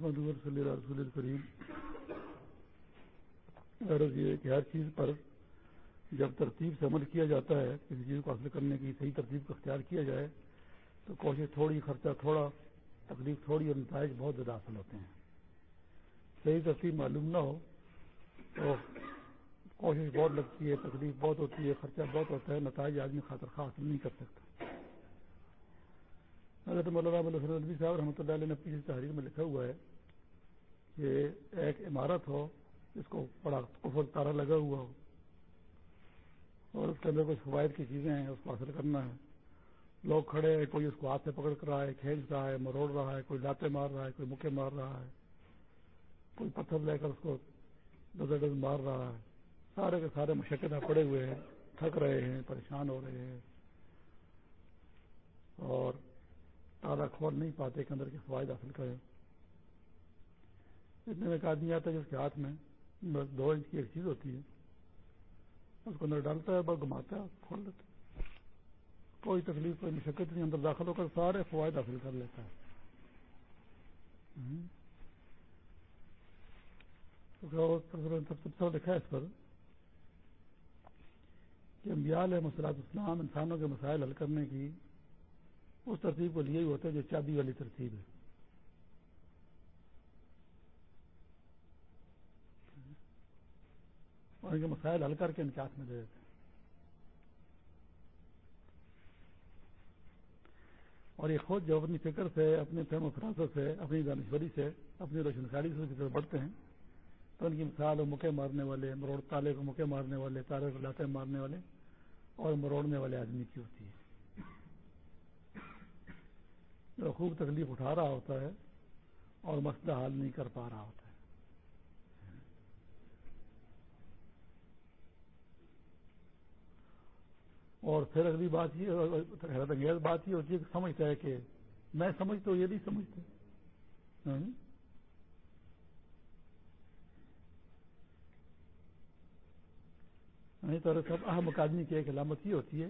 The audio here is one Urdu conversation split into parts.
محمد صلی اللہ رسول الکریم غرض یہ کہ ہر چیز پر جب ترتیب سے عمل کیا جاتا ہے، کسی چیز کو حاصل کرنے کی صحیح ترتیب کو اختیار کیا جائے، تو کوشش تھوڑی، خرچہ تھوڑا، تکلیف تھوڑی اور نتائج بہت زیادہ حاصل ہوتے ہیں۔ صحیح ترتیب معلوم نہ ہو تو کوشش بہت لگتی ہے، تکلیف بہت ہوتی ہے، خرچہ بہت ہوتا ہے، نتائج آدمی خاطر خواہ حاصل نہیں کر سکتا۔ حضرت مولانا صاحب رحمۃ اللہ علیہ نے پچھلی تحریر میں لکھا ہوا ہے کہ ایک عمارت ہو، جس کو بڑا کفر تارا لگا ہوا ہو، اور اس کے اندر کچھ فوائد کی چیزیں ہیں، اس کو حاصل کرنا ہے۔ لوگ کھڑے ہیں، کوئی اس کو ہاتھ سے پکڑ کر رہا ہے، کھینچ رہا ہے، مروڑ رہا ہے، کوئی لاتے مار رہا ہے، کوئی مکے مار رہا ہے، کوئی پتھر لے کر اس کو ڈز مار رہا ہے۔ سارے کے سارے مشقت پڑے ہوئے ہیں، تھک رہے ہیں، پریشان ہو رہے ہیں۔ اور تالا کھول نہیں پاتے کے اندر کے فوائد حاصل کرے اتنے میں ایک آدمی آتا ہے جس کے ہاتھ میں بس دو انچ کی ایک چیز ہوتی ہے۔ اس کو اندر ڈالتا ہے، بس گھماتا ہے، کھول لیتا ہے۔ کوئی تکلیف، کوئی مشقت نہیں، اندر داخل ہو کر سارے فوائد حاصل کر لیتا ہے۔ سب لکھا ہے اس پر کہ امبیال ہے مسلاط اسلام، انسانوں کے مسائل حل کرنے کی اس ترتیب کو لیے ہی ہوتا ہے جو چابی والی ترتیب ہے۔ اور ان کے مسائل حل کر کے ان کے ہاتھ میں دے دیتے ہیں۔ اور یہ خود جو اپنی فکر سے، اپنے فہم و فراست سے، اپنی دانشوری سے، اپنی روشن ساری سے بڑھتے ہیں، تو ان کی مثال مکے مارنے والے، مروڑ تالے کو مکے مارنے والے، تالے کو لاتے مارنے والے اور مروڑنے والے آدمی کی ہوتی ہے جو خوب تکلیف اٹھا رہا ہوتا ہے اور مسئلہ حل نہیں کر پا رہا ہوتا ہے اور پھر اگلی بات یہ حیرت انگیز بات یہ ہوتی ہے کہ سمجھتا ہے کہ میں سمجھتا ہوں، یہ نہیں سمجھتے نہیں ہاں، تو سب اہم آدمی کی ایک علامت یہ ہوتی ہے،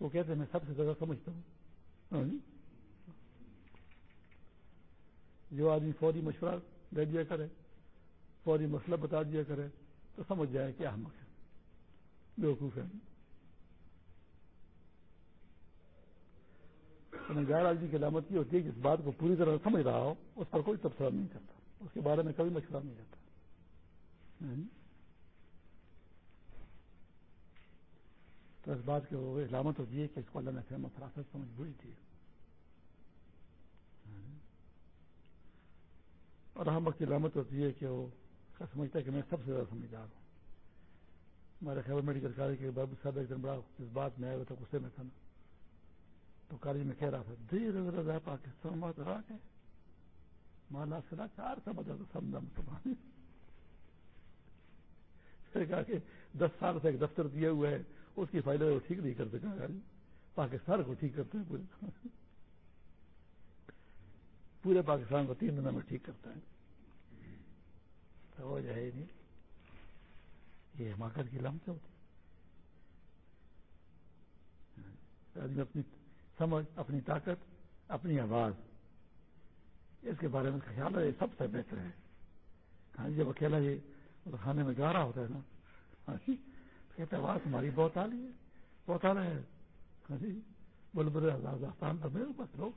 وہ کہتے ہیں میں سب سے زیادہ سمجھتا ہوں۔ ہاں؟ جو آدمی فوری مشورہ دے دیا کرے، فوری مسئلہ بتا دیا کرے، تو سمجھ جائے کہ احمد ہے بیوقوف ہے۔ غیر آدمی کی علامت یہ ہوتی ہے کہ اس بات کو پوری طرح سمجھ رہا ہو، اس پر کوئی تبصرہ نہیں کرتا۔ اس کے بارے میں کبھی مشورہ نہیں کرتا ہاں جی؟ تو اس بات کی علامت ہوتی ہے کہ اس کو اللہ نے فہم فراست سمجھ بوئی تھی اور احمد کی علامت ہوتی ہے کہ وہ سمجھتا ہے کہ میں سب سے زیادہ سمجھدار ہوں۔ ہمارے خیال میڈیکل کالج کے بابو صاحب ایک دن بڑا اس بات میں آئے ہوئے تھا غصے میں تھا نا۔ تو کالج میں کہہ رہا تھا، دیر رضا پاکستان بات رہا کہ مالا سلا چار سا بتا تو سمجھا مسلمان کہا کہ دس سال سے ایک دفتر دیا ہوا ہے، اس کی فائدہ وہ ٹھیک نہیں کر سکا پاکستان کو ٹھیک کرتے ہیں پورے۔ پورے پاکستان کو تین دنوں میں ٹھیک کرتا ہے۔ تو وہ جو ہے نہیں۔ یہ حماقت کی لمس ہوتی آدمی اپنی سمجھ، اپنی طاقت، اپنی آواز۔ اس کے بارے میں خیال ہے، یہ سب سے بہتر ہے۔ ہاں جی، جب اکیلا یہ کھانے میں گا رہا ہوتا ہے نا۔ ہاں جی، کہتے آواز تمہاری بہت آلی ہے، بہت آ رہا ہے ہاں جی بول بولے آستان تو میرے پاس لوگ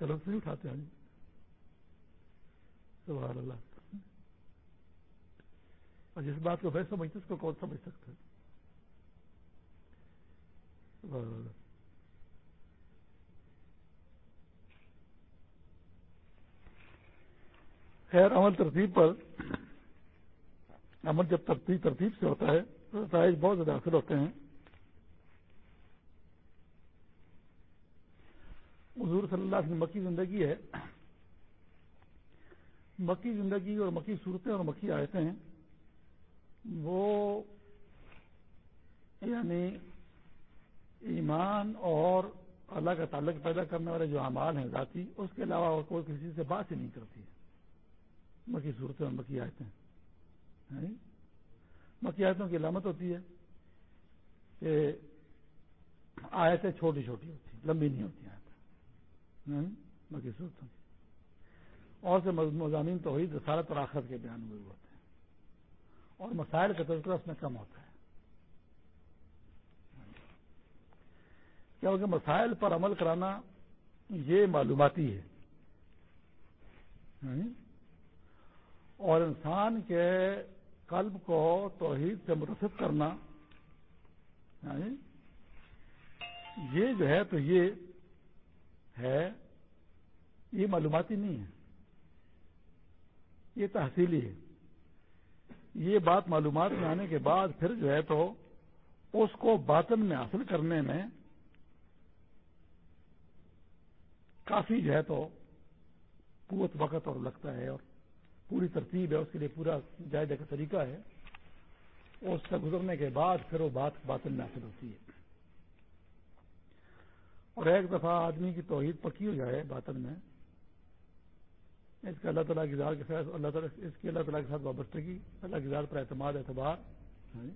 غلط نہیں اٹھاتے ہیں سبحان اللہ۔ اور جس بات کو میں سمجھتے اس کو کون سمجھ سکتا ہے؟ سبحان اللہ۔ خیر، عمل ترتیب پر، عمل جب ترتیب ترتیب سے ہوتا ہے، تو نتائج بہت زیادہ حاصل ہوتے ہیں۔ حضور صلی اللہ کی مکی زندگی ہے۔ مکی زندگی اور مکی صورتیں اور مکی آیتیں ہیں۔ وہ یعنی ایمان اور اللہ کا تعلق پیدا کرنے والے جو اعمال ہیں ذاتی، اس کے علاوہ اور کوئی کسی سے بات ہی نہیں کرتی۔ ہے مکی صورتیں اور مکی آیتیں جی؟ مکی آیتوں کی علامت ہوتی ہے کہ آیتیں چھوٹی چھوٹی ہوتی ہیں، لمبی نہیں ہوتی آیتیں جی؟ مکی صورتوں کی۔ اور سے مضامین تو ہوئی رسالت اور آخرت کے بیان ہوئے ہوتے ہیں۔ اور مسائل کا تذکرہ اس میں کم ہوتا ہے۔ کیونکہ مسائل پر عمل کرانا یہ معلوماتی ہے۔ اور انسان کے قلب کو توحید سے متصف کرنا یعنی یہ جو ہے تو یہ ہے، یہ معلوماتی نہیں ہے، یہ تحصیلی ہے۔ یہ بات معلومات میں آنے کے بعد پھر جو ہے تو اس کو باطن میں حاصل کرنے میں کافی جو ہے تو قوت، وقت اور لگتا ہے اور پوری ترتیب ہے، اس کے لیے پورا جائزہ کا طریقہ ہے۔ اس سے گزرنے کے بعد پھر وہ بات باطن میں حاصل ہوتی ہے۔ اور ایک دفعہ آدمی کی توحید پکی ہو جائے باطن میں، اس کا اللہ تعالیٰ کی ذات کے ساتھ، اللہ تعالیٰ، اس کی اللہ تعالیٰ کے ساتھ وابستگی، اللہ کی ذات پر اعتماد، اعتبار ہاں جی؟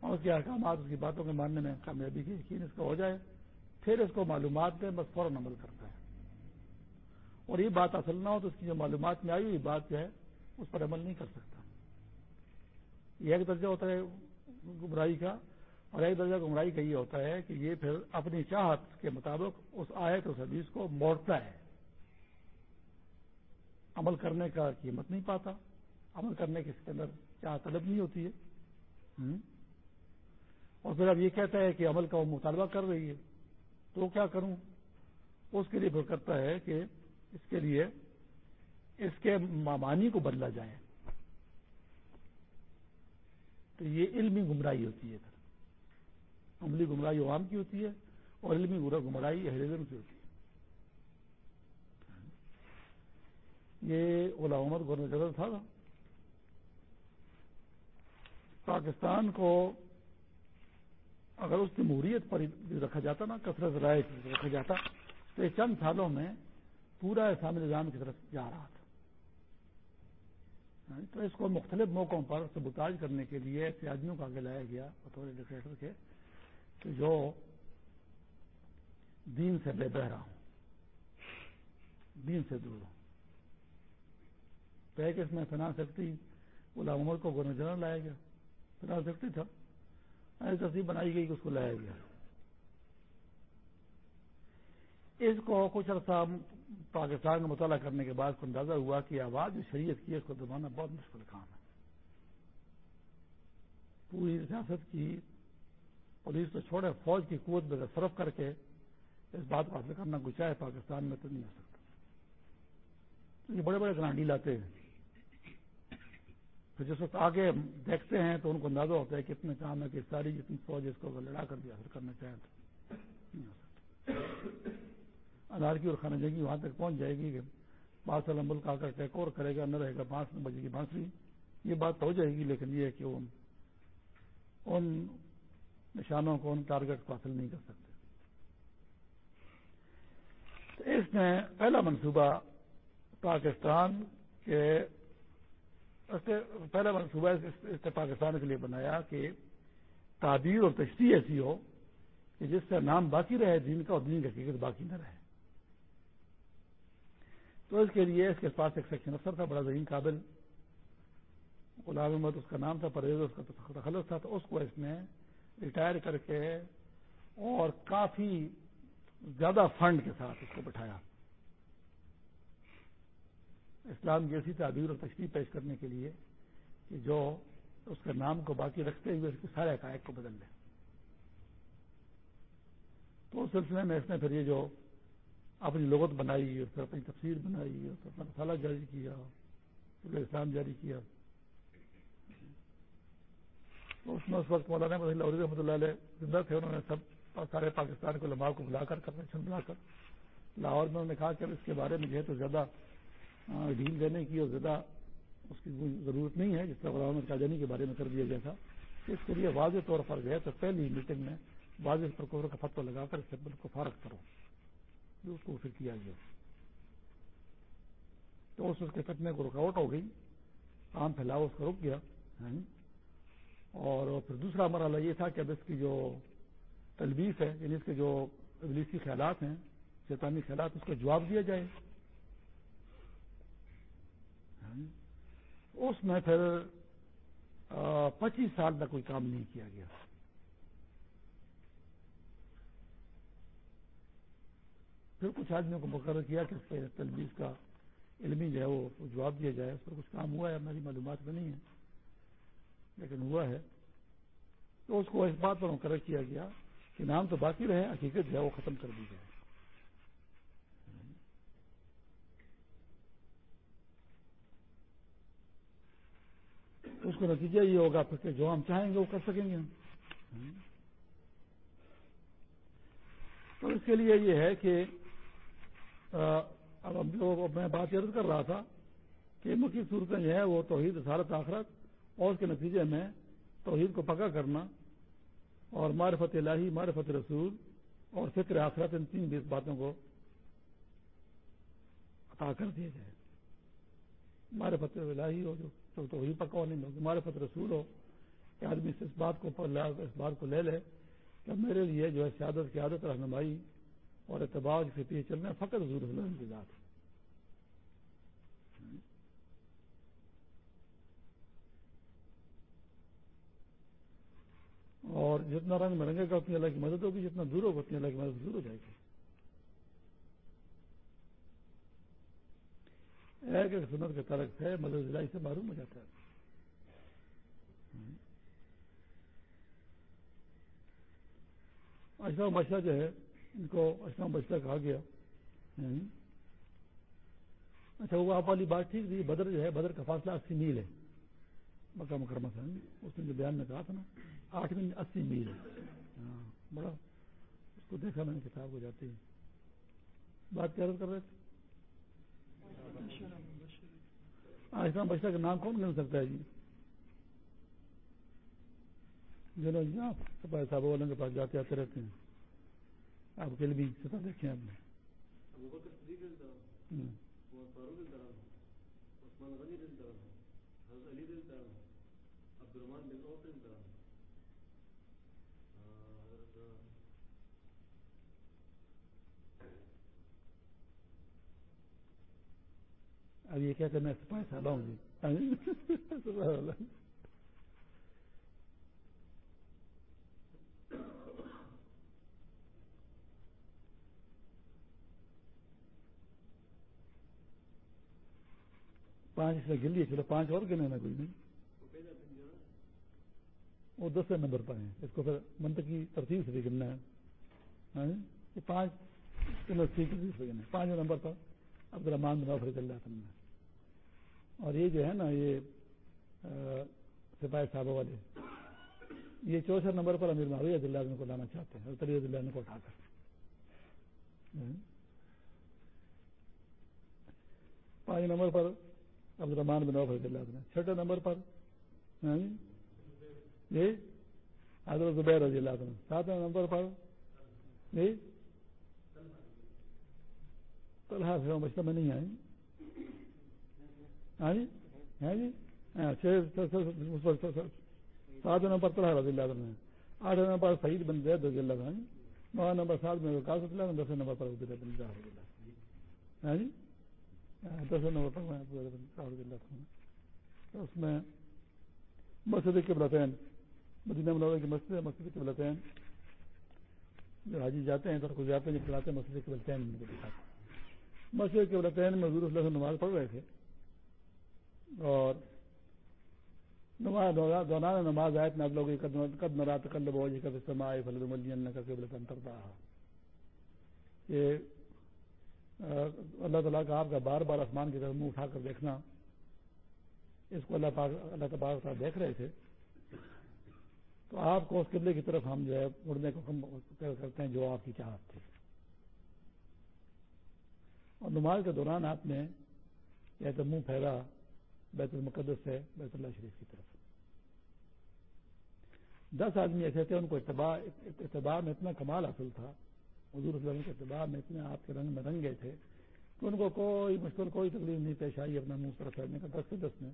اور اس کے احکامات، اس کی باتوں کے ماننے میں کامیابی کی یقین اس کا ہو جائے، پھر اس کو معلومات دیں بس فوراً عمل کرتا ہے۔ اور یہ بات اصل نہ ہو تو اس کی جو معلومات میں آئی ہوئی بات جو ہے، اس پر عمل نہیں کر سکتا۔ یہ ایک درجہ ہوتا ہے گمراہی کا اور ایک درجہ گمراہی کا یہ ہوتا ہے کہ یہ پھر اپنی چاہت کے مطابق اس آیت اس حدیث کو موڑتا ہے۔ عمل کرنے کا قیمت نہیں پاتا۔ عمل کرنے کی اس کے اندر چاہ طلب نہیں ہوتی ہے۔ اور پھر اب یہ کہتا ہے کہ عمل کا وہ مطالبہ کر رہی ہے۔ تو کیا کروں؟ اس کے لیے پھر کرتا ہے کہ اس کے لیے اس کے مامانی کو بدلا جائے۔ تو یہ علمی گمراہی ہوتی ہے۔ عملی گمراہی عوام کی ہوتی ہے اور علمی گمراہی اہل علم کی ہوتی ہے۔ یہ اولا محمد گورنر جنرل تھا۔ پاکستان کو اگر اس کی پر رکھا جاتا نا، کثرت رائے رکھا جاتا، تو چند سالوں میں پورا اسلامی نظام کی طرف جا رہا تھا۔ ہاں، تو اس کو مختلف موقعوں پر سبوتاج کرنے کے لیے ایسے آدمیوں آگے لایا گیا، بطور ڈکٹیٹر کے، کہ جو دین سے بے بہرا ہوں، دین سے دور ہوں۔ تو ایک اس میں فنانس سیکٹری غلام عمر کو گورنر جنرل لایا گیا۔ فنانس سیکٹری تھا۔ ایسی تصویر بنائی گئی کہ اس کو لایا گیا۔ اس کو کچھ عرصہ پاکستان کا مطالعہ کرنے کے بعد کو اندازہ ہوا کہ آواز جو شریعت کی اس کو دبانا بہت مشکل کام ہے۔ پوری ریاست کی پولیس تو چھوڑے، فوج کی قوت میں صرف کر کے اس بات کو حاصل کرنا کچھ چاہے، پاکستان میں تو نہیں ہو سکتا۔ یہ بڑے بڑے گرانڈی لاتے ہیں۔ پھر جس وقت آگے دیکھتے ہیں تو ان کو اندازہ ہوتا ہے کہ اتنے کام ہے کہ ساری جتنی فوج اس کو لڑا کر بھی حاصل کرنا چاہیں تو نہیں ہو سکتا۔ انارکی اور خانہ جنگی وہاں تک پہنچ جائے گی کہ پانچ سال ملک آ کر ٹیک اوور کرے گا، نہ رہے گا پانچ بجے کی بانسری یہ بات ہو جائے گی، لیکن یہ ہے کہ ان نشانوں کو ان ٹارگیٹ کو حاصل نہیں کر سکتے۔ تو اس نے پہلا منصوبہ پاکستان کے پہلا منصوبہ اس نے پاکستان کے لیے بنایا کہ تعبیر اور تشریح ایسی ہو کہ جس کا نام باقی رہے، دین کا اور دین کی حقیقت باقی نہ رہے۔ تو اس کے لیے اس کے پاس ایک سیکشن افسر تھا، بڑا ذہین قابل غلام احمد، اس کا نام تھا پرویز اس کا تخلص تھا، تو اس کو اس نے ریٹائر کر کے اور کافی زیادہ فنڈ کے ساتھ اس کو بٹھایا۔ اسلام کی ایسی تعبیر اور تشریح پیش کرنے کے لیے کہ جو اس کے نام کو باقی رکھتے ہوئے اس کے سارے عقائد کو بدل لے تو اس سلسلے میں اس نے پھر یہ جو اپنی لغت بنائی اور پھر اپنی تفسیر بنائی اور پھر اپنا رسالہ جاری کیا، پھر اسلام جاری کیا۔ اس میں اس وقت مولانا رحمۃ اللہ علیہ زندہ تھے، انہوں نے سب سارے پاکستان کو لمحہ کو بلا کر کنوینشن بلا کر۔ لاہور میں انہوں نے کہا کہ اس کے بارے میں جو ہے تو زیادہ ڈھیل دینے کی اور زیادہ اس کی ضرورت نہیں ہے، جس طرح غلام قادانی کے بارے میں کر دیا گیا تھا۔ اس کے لیے واضح طور پر گئے تو پہلی میٹنگ میں واضح پر کا فتو لگا کر اس سے کو فارغ کرو۔ جو اس کو پھر کیا گیا۔ تو اس کے کٹنے کو رکاوٹ ہو گئی۔ کام پھیلاؤ اس کا رک گیا۔ ہاں جی۔ اور پھر دوسرا مرحلہ یہ تھا کہ اب اس کی جو تلبیس ہے یعنی اس کے جو ابلیسی خیالات ہیں، شیطانی خیالات، اس کو جواب دیا جائے۔ ہاں جی۔ اس میں پھر پچیس سال تک کوئی کام نہیں کیا گیا۔ پھر کچھ آدمیوں کو مقرر کیا کہ اس پہ تلویز کا علمی جو ہے وہ جواب دیا جائے، اس پر کچھ کام ہوا ہے ہماری معلومات میں نہیں ہے، لیکن ہوا ہے۔ تو اس کو اس بات پر مقرر کیا گیا کہ نام تو باقی رہے، حقیقت جو ہے وہ ختم کر دی جائے۔ اس کو نتیجہ یہ ہوگا، پھر کہ جو ہم چاہیں گے وہ کر سکیں گے ہم۔ تو اس کے لیے یہ ہے کہ اب جو میں بات عرض کر رہا تھا کہ مکھی صورتیں جو ہے، وہ توحید سارت آخرت اور اس کے نتیجے میں توحید کو پکا کرنا اور معرفت الہی، معرفت رسول اور فکر آخرت، ان تین بیس باتوں کو عطا کر دیا جائے معرفت الہی ہو، جو توحید پکا نہیں ہوگی معرفت رسول ہو، کہ آدمی اس بات کو اس بات کو لے لے کہ میرے لیے جو ہے سیادت کی عادت رہنمائی اور اعتبار سے پیچھے چلنا فقط حضور وسلم کی ذات اور جتنا رنگ میں رنگے گا اتنی اللہ کی مدد ہوگی، جتنا دور ہوگا اتنی اللہ کی مدد دور ہو جائے گی۔ ایک ایک سنت کے ترک سے مدد ضلع سے معروم ہو جاتا ہے۔ اشرف بادشاہ جو ہے ان کو اشرف بادشاہ کہا گیا۔ اچھا وہ آپ والی بات ٹھیک تھی، بدر جو ہے، بدر کا فاصلہ اسی میل ہے۔ مکہ مکرمہ سے۔ اس نے جو بیان میں کہا تھا نا، آٹھ میل اسی میل۔ ہے بڑا۔ اس کو دیکھا میں نے، کتاب کو جاتی ہے۔ بات کیا کر رہے تھے؟ اشرف بادشاہ کا نام کون گن سکتا ہے جی؟ جو جی آپ صاحب والوں کے پاس جاتے آتے رہتے ہیں۔ آپ کے بھی سطح دیکھیں آپ نے۔ اب یہ کہتے میں سپاہی صاحب ہوں گی پانچ اس میں گن لیے چلو پانچ اور گنے نا کوئی نہیں۔ وہ دس نمبر پر ہیں۔ اس کو پھر منطقی ترتیب سے بھی گننا ہے۔ ہاں جی؟ یہ پانچ، چلو ٹھیک سے پانچ نمبر پر عبد الرحمان بنا فری اللہ تم اور یہ جو ہے نا، یہ سپاہی صاحب والے۔ یہ چوسٹھ نمبر پر امیر معاویہ عبد اللہ کو لانا چاہتے ہیں اور تری عبد کو اٹھا کر۔ ہاں جی؟ پانچ نمبر پر عبد الرحمان بن رضی اللہ عنہ۔ چھٹے نمبر پر۔ ہاں جی۔, جی؟ حضرت زبیر رضی اللہ عنہ۔ ساتویں نمبر پر۔ جی۔ طلحہ سے مسئلہ میں نہیں آئی ہاں جی۔ ہاں جی۔ ہاں، ساتویں نمبر طلحہ رضی اللہ عنہ۔ آٹھویں نمبر سعید بن زید رضی اللہ عنہ۔ نو نمبر سات میں وکاس اللہ دسویں نمبر پر عبد اللہ بن جاہر ہاں جی۔ دس نمبر اس میں مسجد کے بلطین مدینہ منورہ کی مسجد ہے، مسجد کے بلطین جو حاجی جاتے ہیں تو جاتے ہیں جب ہیں، مسجد کے بلطین میں دکھاتے مسجد کے بلطین میں حضور اللہ نماز پڑھ رہے تھے۔ اور نماز دوران نماز آئے اتنا لوگ قد نرات قلب ہو جی کا استعمال فلد ملی اللہ کا قبل کرتا یہ اللہ تعالیٰ کا آپ کا بار بار آسمان کی طرف منہ اٹھا کر دیکھنا، اس کو اللہ پاک، اللہ تبارک دیکھ رہے تھے، تو آپ کو اس قبلے کی طرف ہم جو ہے اڑنے کو کرتے ہیں جو آپ کی چاہت تھی۔ اور نماز کے دوران آپ نے یا تو منہ پھیرا بیت المقدس سے بیت اللہ شریف کی طرف۔ دس آدمی ایسے تھے، ان کو اتباع میں اتنا کمال حاصل تھا حضور صلی کے اعتبار میں اتنے آپ کے رنگ میں رنگ گئے تھے کہ ان کو کوئی مشکل کوئی تکلیف نہیں پیش آئی، اپنا منہ پر پھیرنے کا دس سے دس میں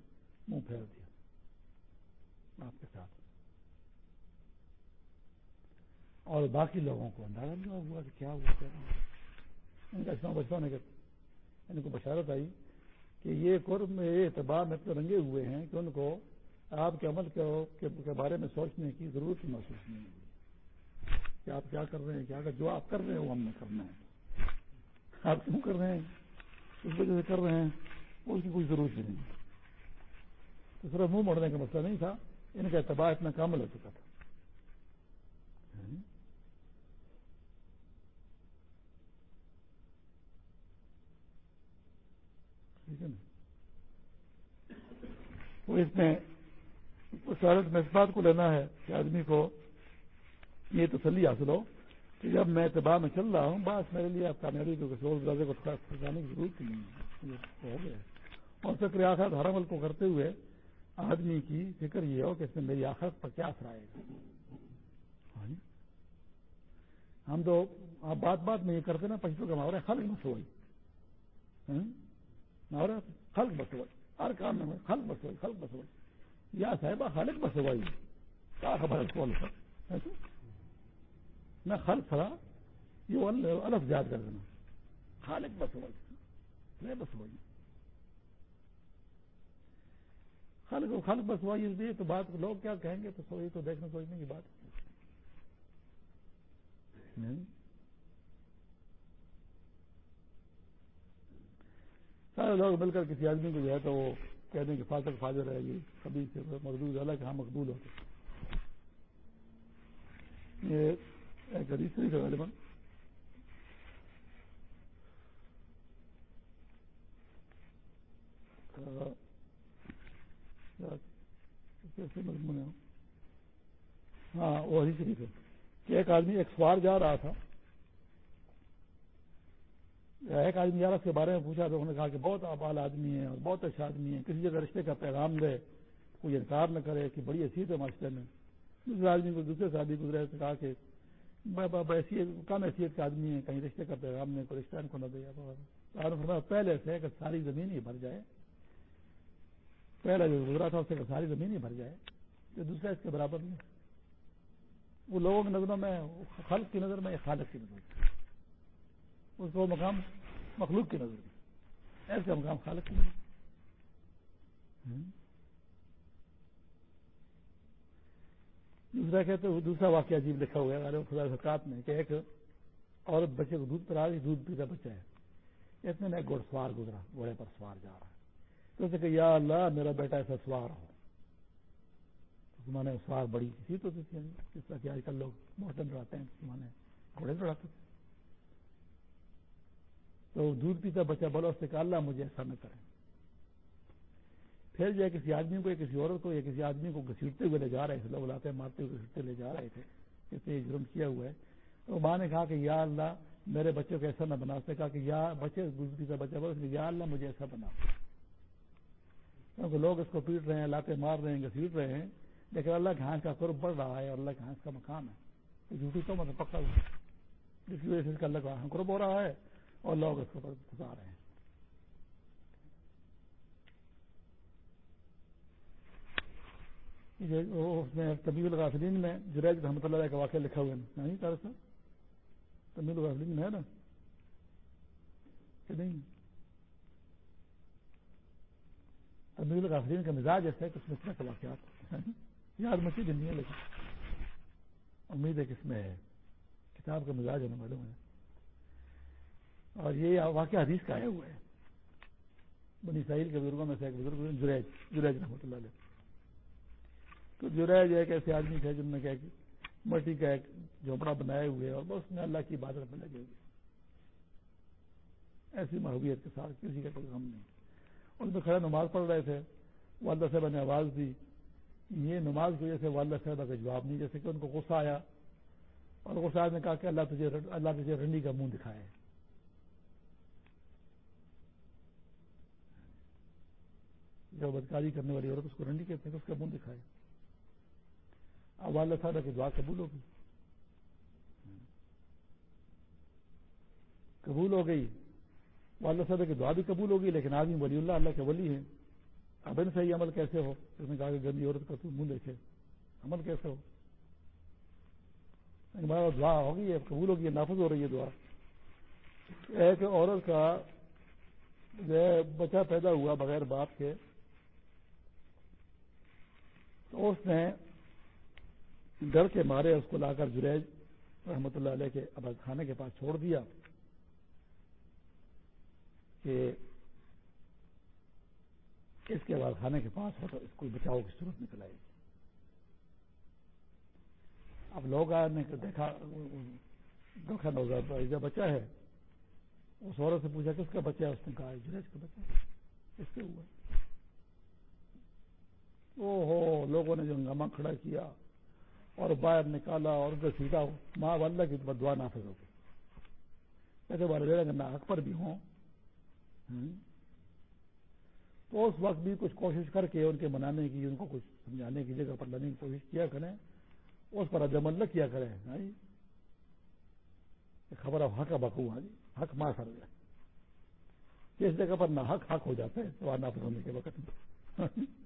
منہ پھیر دیا آپ کے ساتھ۔ اور باقی لوگوں کو اندازہ نہیں ہوا کہ کیا ہوا، کیا ان کا اسلام بچپا نے ان کو بشارت آئی کہ یہ قرب میں یہ اعتبار میں تو رنگے ہوئے ہیں کہ ان کو آپ کے عمل کے بارے میں سوچنے کی ضرورت محسوس نہیں ہوگی کہ آپ کیا کر رہے ہیں، کیا جو آپ کر رہے ہیں، وہ ہم نے کرنا ہے۔ آپ کیوں کر رہے ہیں؟ اس وجہ سے کر رہے ہیں اس کی کوئی ضرورت بھی نہیں۔ تو صرف منہ موڑنے کا مسئلہ نہیں تھا، ان کا اعتبار اتنا کامل ہو چکا تھا۔ ٹھیک ہے نا؟ اس میں میں اس بات کو لینا ہے کہ آدمی کو یہ تسلی حاصل ہو کہ جب میں اعتبار میں چل رہا ہوں بس میرے لیے آپ کامیابی کو کسی اور کو پھنسانے کی ضرورت نہیں ہے۔ ہو گیا۔ اور فکر آخر ہر عمل کو کرتے ہوئے آدمی کی فکر یہ ہو کہ اس میں میری آخرت پر کیا اثر آئے گا۔ ہاں جی۔ ہم تو آپ بات بات میں یہ کرتے نا پچھلوں کا محاورہ خلق مسوئی ہاں؟ محاورہ خلق بسوئی ہر کام میں خلق بسوئی خلق بسوئی یا صاحبہ خالق بسوائی کیا خبر ہے میں خلق تھا یہ الف یاد کر دینا۔ خالق بسوائی میں بسوائی خلق خلق بسوائی دی تو بات، لوگ کیا کہیں گے؟ تو سوئی تو دیکھنے سوچنے کی بات۔ سارے لوگ مل کر کسی آدمی کو جو ہے تو وہ کہتے ہیں کہ فاطر فاضر رہے گی کبھی سے مردود الگ ہاں مقبول ہوتے ایک حدیث نہیں تھا غالباً کیسے مضمون ہے ہاں شریف ہے کہ ایک آدمی ایک سوار جا رہا تھا ایک آدمی یار اس کے بارے میں پوچھا تو انہوں نے کہا کہ بہت آبال آدمی ہے اور بہت اچھا آدمی ہے کسی جگہ رشتے کا پیغام دے کوئی انکار نہ کرے کہ بڑی حیثیت ہے معاشرے میں دوسرے آدمی کو دوسرے سے آدمی گزرے کہا کہ کم حیثیت کا آدمی ہے کہیں رشتے کا پیغام نہیں کوئی رشتہ ان کو نہ دے پہلے سے کہ ساری زمین ہی بھر جائے پہلا جو گزرا تھا اسے ساری زمین ہی بھر جائے، تو دوسرا اس کے برابر نہیں۔ وہ لوگوں کی نظروں میں، خلق کی نظر میں خالق کی نظر میں۔ اس کو مقام مخلوق کی نظر میں۔ ایسے مقام خالق کی نظر میں۔ دوسرا کہتے دوسرا واقعہ عجیب لکھا ہوا ہے خدا سرکات میں، کہ ایک عورت بچے کو دودھ پلا رہی دودھ پیتا بچہ ہے۔ اتنے میں گھوڑ سوار گزرا، گھوڑے پر سوار جا رہا ہے۔ تو اسے کہ یا اللہ، میرا بیٹا ایسا سوار ہو۔ زمانے سوار بڑی سی تو یعنی جس طرح کہ آج کل لوگ موٹر لڑاتے ہیں زمانے گھوڑے لڑاتے تھے۔ تو دودھ پیتا بچہ بولا، اس سے کہ اللہ مجھے ایسا نہ کریں پھر جو ہے کسی آدمی کو یا کسی عورت کو یا کسی آدمی کو گھسیٹتے ہوئے لے جا رہے تھے لوگ لاتے مارتے ہوئے گھسیٹتے لے جا رہے تھے۔ اس نے جرم کیا ہوا ہے۔ تو ماں نے کہا کہ یا اللہ میرے بچوں کو ایسا نہ بنا۔ اس نے کہا کہ یا بچے دودھ بچہ بولا یا اللہ مجھے ایسا بنا۔ کیونکہ لوگ اس کو پیٹ رہے ہیں، لاتے مار رہے ہیں، گھسیٹ رہے ہیں، لیکن اللہ کے ہاتھ کا قرب بڑھ رہا ہے اور اللہ کے ہاتھ کا مقام ہے۔ جھوٹی تو مطلب پکا ہوا جس کی وجہ سے اس کا اللہ کا ہاں قرب ہو رہا ہے اور لوگ اس کو گزار رہے ہیں اس میں طبیب الغافلین میں جریج رحمۃ اللہ کا واقعہ لکھا ہوا ہے۔ نہیں تارا سر طبیب الغافلین میں ہے نا؟ کہ نہیں؟ تبدیل غافرین کا مزاج ایسا ہے کہ اس میں اتنا واقعات یاد مچھلی دن نہیں ہے لیکن۔ امید ہے کہ اس میں ہے کتاب کا مزاج ہمیں معلوم ہے۔ اور یہ واقعہ حدیث کا آیا ہوا ہے۔ بنی ساحل کے بزرگوں میں سے ایک بزرگ جریج جریج رحمۃ اللہ علیہ۔ تو جریج ایک ایسے آدمی تھے جن نے کہا کہ مٹی کا ایک جھوپڑا بنائے ہوئے اور بس میں اللہ کی عبادت میں لگے ہوئے۔ ایسی محبوبیت کے ساتھ کسی کا کوئی غم نہیں۔ ان میں کھڑے نماز پڑھ رہے تھے، والدہ صاحبہ نے آواز دی۔ یہ نماز کی وجہ سے والدہ صاحبہ کا جواب نہیں، جیسے کہ ان کو غصہ آیا۔ اور غصہ نے کہا کہ اللہ تجھے اللہ تجھے رنڈی کا منہ دکھائے۔ جو بدکاری کرنے والی عورت اس کو رنڈی کہتے ہیں اس کا منہ دکھائے۔ اب والدہ صاحبہ کی دعا قبول ہو گئی۔ قبول ہو گئی۔ واللہ صاحب کی دعا بھی قبول ہوگی لیکن آدمی ولی اللہ اللہ کے ولی ہیں۔ اب ان صحیح عمل کیسے ہو؟ اس نے کہا کہ گندی عورت کا تو منہ دیکھے۔ عمل کیسے ہو؟ دعا ہوگی قبول ہوگی نافذ ہو رہی ہے دعا۔ ایک عورت کا جو بچہ پیدا ہوا بغیر باپ کے، تو اس نے ڈر کے مارے اس کو لا کر جریج رحمت اللہ علیہ کے عباد خانے کے پاس چھوڑ دیا کہ اس کے بعد خانے کے پاس ہو تو اس کو بچاؤ کی صورت نکل آئے گی۔ اب لوگ آئے نے دیکھا دیکھا نوزاد بچہ ہے، اس عورت سے پوچھا، کس کا بچہ ہے؟ اس نے کہا جریج کا بچہ اس سے ہوا او ہو، لوگوں نے جو ہنگامہ کھڑا کیا۔ اور باہر نکالا اور ان کو سیدھا ماں واللہ کی بدوا نافذ ہو گئی۔ ایسے بارے حق پر بھی ہوں۔ تو اس وقت بھی کچھ کوشش کر کے ان کے منانے کی، ان کو کچھ سمجھانے کی جگہ پر لانے کی کوشش کیا کریں۔ اس پر عمل نہ کیا کریں ہاں جی؟ خبر اب حق اب ہاں جی؟ حق ماں سر گیا۔ اس جگہ پر نہ حق حق ہو جاتا ہے تو نافذ ہونے کے وقت۔ میں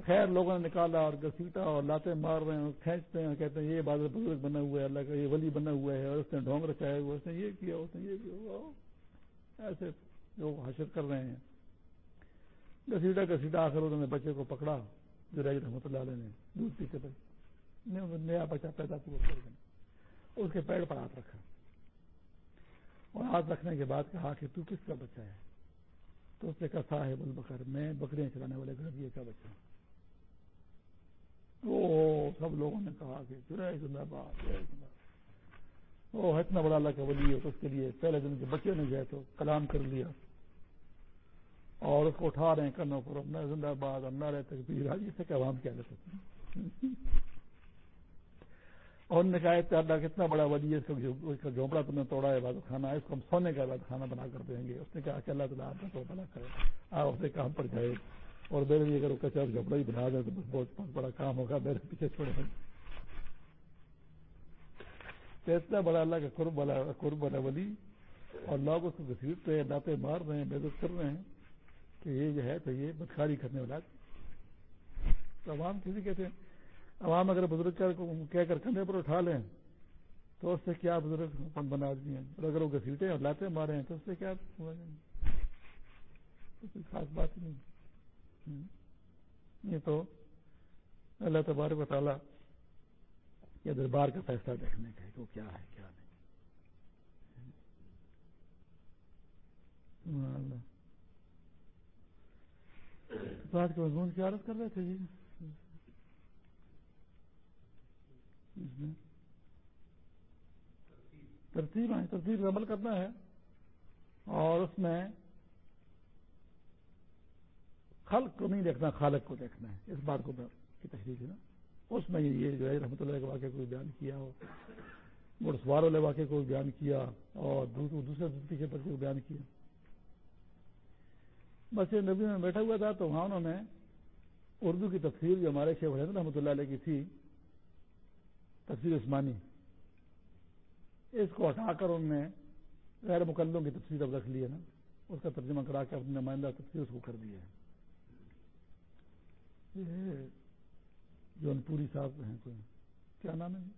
تو خیر، لوگوں نے نکالا اور گسیٹا اور لاتے مار رہے ہیں، کھینچتے ہیں، کہتے ہیں، یہ بادل بزرگ بنا ہوا ہے، اللہ کا یہ ولی بنا ہوا ہے، اور اس نے ڈھونگ رچایا ہوا اس نے یہ کیا، اس نے یہ کیا ایسے لوگ حشر کر رہے ہیں۔ گسیٹا گسیٹا، آخر انہوں نے بچے کو پکڑا جو راج رحمۃ اللہ علیہ نے، دودھ پیتے پہ نیا بچہ پیدا کر اس کے پیڑ پر ہاتھ رکھا۔ اور ہاتھ رکھنے کے بعد کہا کہ تو کس کا بچہ ہے؟ تو اس نے کہا، صاحب البکر میں بکریاں چلانے والے گھر کا بچہ ہوں سب لوگوں نے کہا کہ زندہ باد وہ اتنا بڑا اللہ کا ولی ہے، تو اس کے لیے پہلے دن کے بچے نے گئے تو کلام کر لیا۔ اور اس کو اٹھا رہے ہیں کرنا پر اپنا زندہ باد اپنا رہے تک ہاں جی سے کہ عوام کیا کر سکتے اور نے کہا اللہ، کتنا بڑا ولی ہے، اس کا جھونپڑا تم نے توڑا ہے بعد کھانا ہے اس کو ہم سونے کے بعد کھانا بنا کر دیں گے۔ اس نے کہا کہ اللہ تعالیٰ آپ کو بنا کرے۔ آپ اپنے کام پر جائے۔ اور میرے لیے اگر کچا جھپڑا ہی بنا دیں تو بہت بڑا کام ہوگا، میرے پیچھے چھوڑے تو اتنا بڑا اللہ کا قرب والا قرب والا ولی اور لوگ اس کو گھسیٹتے ہیں لاتے مار رہے ہیں، محنت کر رہے ہیں کہ یہ جو ہے تو یہ بدکاری کرنے والا۔ تو عوام کسی کہتے ہیں، عوام اگر بزرگ کہہ کر کندھے پر اٹھا لیں تو اس سے کیا بزرگ بنا دیے ہیں؟ اور اگر وہ گھسیٹے اور لاتے مارے ہیں تو اس سے کیا خاص بات نہیں۔ یہ تو اللہ تبارک و تعالیٰ یا دربار کا فیصلہ دیکھنے کا ہے کہ وہ کیا ہے، کیا نہیں۔ بات کے مضمون کی عادت کر رہے تھے جی۔ ترتیب ہے ترتیب عمل کرنا ہے اور اس میں خلق کو نہیں دیکھنا، خالق کو دیکھنا ہے۔ اس بات کو کی تحریر ہے نا؟ اس میں یہ جو ہے رحمۃ اللہ کے واقعے کو بیان کیا ہو گھڑ سوار والے واقعے کو بیان کیا اور دوسرے پیچھے پر کو بیان کیا۔ بس یہ نبی میں بیٹھا ہوا تھا تو وہاں انہوں نے اردو کی تفسیر جو ہمارے شیخ حسین رحمۃ اللہ علیہ کی تھی، تفسیر عثمانی، اس کو ہٹا کر انہوں نے غیر مقدموں کی تفسیر اب رکھ لی ہے نا۔ اس کا ترجمہ کرا کے اپنے نمائندہ تفسیر اس کو کر دیا ہے۔ جون پوری صاحب ہیں کوئی کیا نام ہے جی؟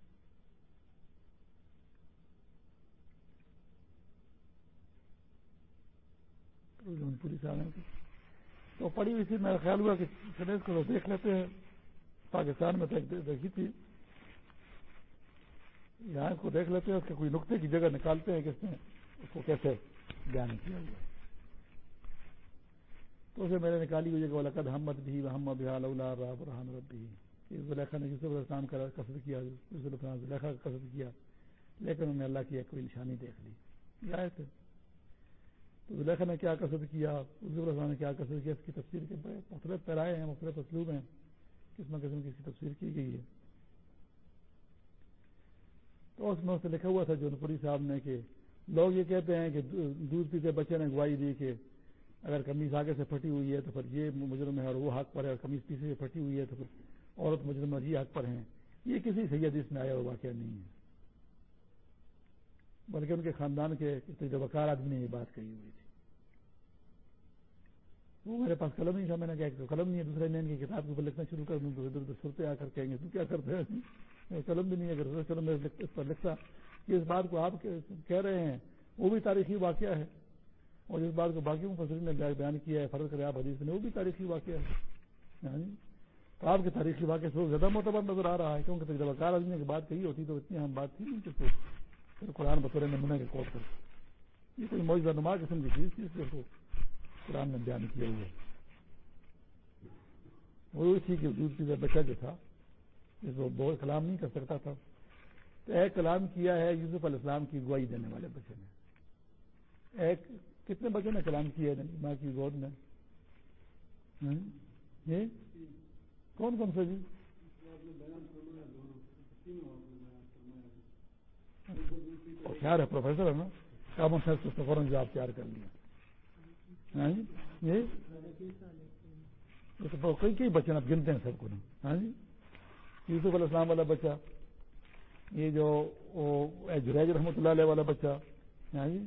جون پوری صاحب ہیں۔ تو پڑی ہوئی تھی، میرا خیال ہوا کہ گنیش کو دیکھ لیتے ہیں۔ پاکستان میں دیکھی تھی۔ یہاں کو دیکھ لیتے ہیں اس کے کوئی نقطے کی جگہ نکالتے ہیں کس نے اس کو کیسے بیان کیا ہوا۔ ہے تو اسے میں نے نکالی ہوئی جگہ لقد حمد بھی محمد بحال راب رحان رب بھی زلیخا نے یوسف السلام کا قصد کیا یوسف السلام زلیخا کا قصد کیا، لیکن انہوں نے اللہ کی ایک کوئی نشانی دیکھ لی۔ آئے تھے تو زلیخا نے کیا قصد کیا؟ یوسف السلام نے کیا قصد کیا؟ اس کی تفسیر کے بڑے مختلف پیرائے ہیں، مختلف اسلوب ہیں۔ قسم قسم کی اس کی تفسیر کی گئی ہے؟ تو اس میں اس لکھا ہوا تھا جونپوری صاحب نے کہ لوگ یہ کہتے ہیں کہ دودھ پیتے بچے نے گواہی دی کہ اگر کمیز آگے سے پھٹی ہوئی ہے تو پھر یہ مجرم ہے اور وہ حق پر ہے اور کمیز پیچھے سے پھٹی ہوئی ہے تو پھر عورت مجرم اور یہ حق پر ہیں۔ یہ کسی سید اس میں آیا ہوا واقعہ نہیں ہے۔ بلکہ ان کے خاندان کے تجربہ آدمی نے یہ بات کہی ہوئی تھی۔ وہ میرے پاس قلم نہیں تھا، میں نے کہا قلم نہیں ہے، دوسرے نے ان کی کتاب کے اوپر لکھنا شروع کر دوں تو ادھر ادھر سرتے آ کر کہیں گے، تو کیا کرتے ہیں؟ قلم بھی نہیں ہے، اگر قلم اس پر لکھتا کہ اس بات کو آپ کہہ رہے ہیں، وہ بھی تاریخی واقعہ ہے۔ اور جس بات کو باقی مفسرین نے بیان کیا ہے، فرض کرے آپ حدیث نے وہ بھی تاریخی واقعہ ہے۔ یعنی تو آپ کے تاریخی واقعے سے زیادہ معتبر نظر آ رہا ہے، کیونکہ تجربہ کار آدمی کی بات کہی ہوتی تو اتنی ہم بات تھی نہیں کہ پھر قرآن بطور نمونہ کے کوٹ کر یہ کوئی موجودہ نما قسم کی چیز تھی، اس کو قرآن نے بیان کیا ہوا وہ اسی کے وجود کی بچہ جو تھا جس کو بہت کلام نہیں کر سکتا تھا۔ تو ایک کلام کیا ہے، یوسف علیہ السلام کی گواہی دینے والے بچے نے۔ ایک کتنے بچے نے کلام کیا ہے ماں کی گود میں۔ ہاں؟ کون کون سے جی؟ خیال ہے پروفیسر ہے نا؟ کامن سینس کو فوراً جواب تیار کر لیا۔ ہاں جی؟ کئی کئی بچے آپ گنتے ہیں سب کو۔ ہاں جی؟ یوسف علیہ السلام والا بچہ، یہ جو جریج رحمۃ اللہ علیہ والا بچہ۔ ہاں جی؟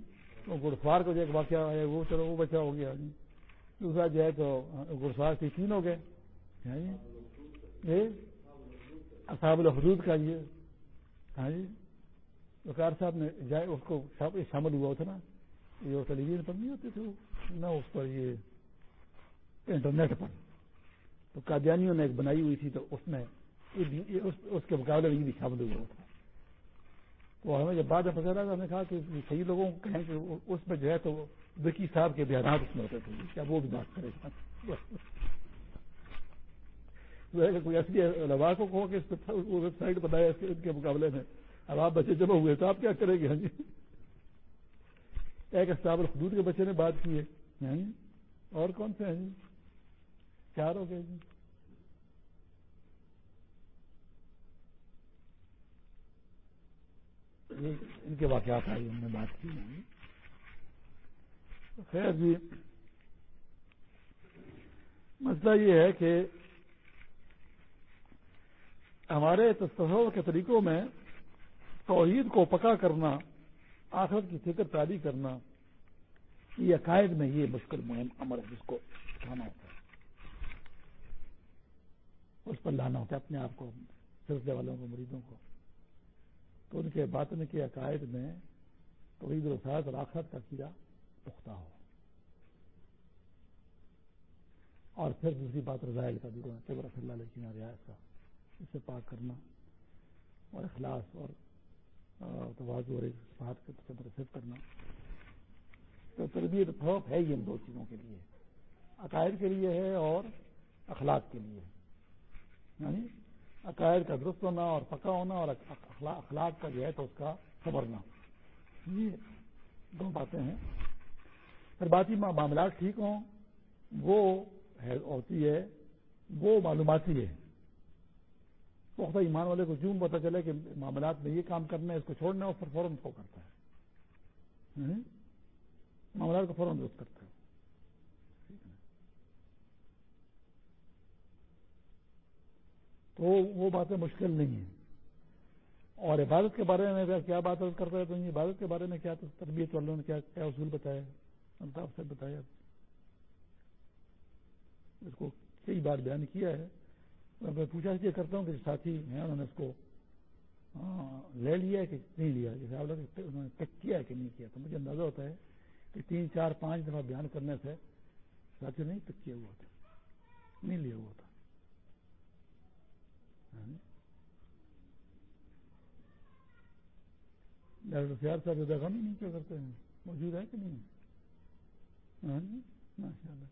گڑ سوار جو ایک واقعہ ہے وہ چلو، وہ بچہ ہو گیا۔ جی دوسرا جو ہے تو گڑ سوار کے تین ہو گئے۔ ہاں جی؟ اصحاب الحدود کا یہ۔ ہاں جی؟ وکار صاحب نے جائے اس کو شامل ہوا تھا نا۔ یہ ٹیلی ویژن پر نہیں ہوتے تھے نہ اس پر، یہ انٹرنیٹ پر۔ تو قادیانیوں نے ایک بنائی ہوئی تھی تو اس میں اس کے مقابلے میں یہ بھی شامل ہوا تھا۔ تو ہمیں جب بعد میں پتا لگا ہم نے کہا کہ صحیح لوگوں کو کہیں کہ اس میں جو ہے تو وکی صاحب کے بیانات اس میں ہوتے تھے۔ کیا وہ بھی بات کرے؟ کوئی ایسی لوا کو کہو کہ ویب سائٹ بتایا ان کے مقابلے میں۔ اب آپ بچے جمع ہوئے تو آپ کیا کریں گے؟ جی ایک استاب الخدود کے بچے نے بات کی ہے۔ یعنی اور کون سے ہیں؟ جی چار ہو گئے جی۔ ان کے واقعات آئی ہم نے بات کی خیر جی مسئلہ یہ ہے کہ ہمارے تصور کے طریقوں میں توحید کو پکا کرنا، آخرت کی فکر تاری کرنا، یہ عقائد میں یہ مشکل مہم امر ہے، جس کو اٹھانا ہوتا ہے۔ اس پر لانا ہوتا ہے، اپنے آپ کو، سلسلے والوں کو، مریضوں کو۔ تو ان کے باطن کے عقائد میں توحید رساط اور آخرت کا کیڑا پختہ ہو۔ اور پھر دوسری بات رضائل کا دور ہے اللہ علیہ رعایت کا۔ اسے پاک کرنا اور اخلاص اور توازو اور بات کو رسد کرنا۔ تو تربیت فوق ہے ہی ان دو چیزوں کے لیے۔ عقائد کے لیے ہے اور اخلاق کے لیے۔ یعنی عقائد کا درست ہونا اور پکا ہونا اور اخلاق کا جو ہے تو اس کا سنورنا یہ دو باتیں ہیں۔ پھر باقی معاملات ٹھیک ہوں، وہ ہوتی ہے وہ معلوماتی ہے۔ پختہ ایمان والے کو جون پتا چلے کہ معاملات میں یہ کام کرنا ہے، اس کو چھوڑنا ہے اس پر فوراً کو کرتا ہے۔ معاملات کو فوراً درست کرتا ہے۔ تو وہ باتیں مشکل نہیں ہیں۔ اور عبادت کے بارے میں کیا بات کرتا ہے تو عبادت کے بارے میں کیا تربیت والوں نے کیا کیا اصول بتایا الطاف سے بتایا۔ اس کو کئی بار بیان کیا ہے۔ میں پوچھا یہ کرتا ہوں کہ ساتھی ہیں، انہوں نے اس کو ہاں، لے لیا ہے کہ نہیں لیا؟ جیسے آپ لوگ انہوں نے پک کیا ہے کہ نہیں کیا۔ تو مجھے اندازہ ہوتا ہے کہ تین، چار، پانچ دفعہ بیان کرنے سے ساتھی نہیں پک کیا ہوا تھا، نہیں لیا ہوا تھا۔ ڈاکٹر سیار صاحب دیکھا نہیں کیا کرتے ہیں، موجود ہے کہ نہیں؟ ماشاء اللہ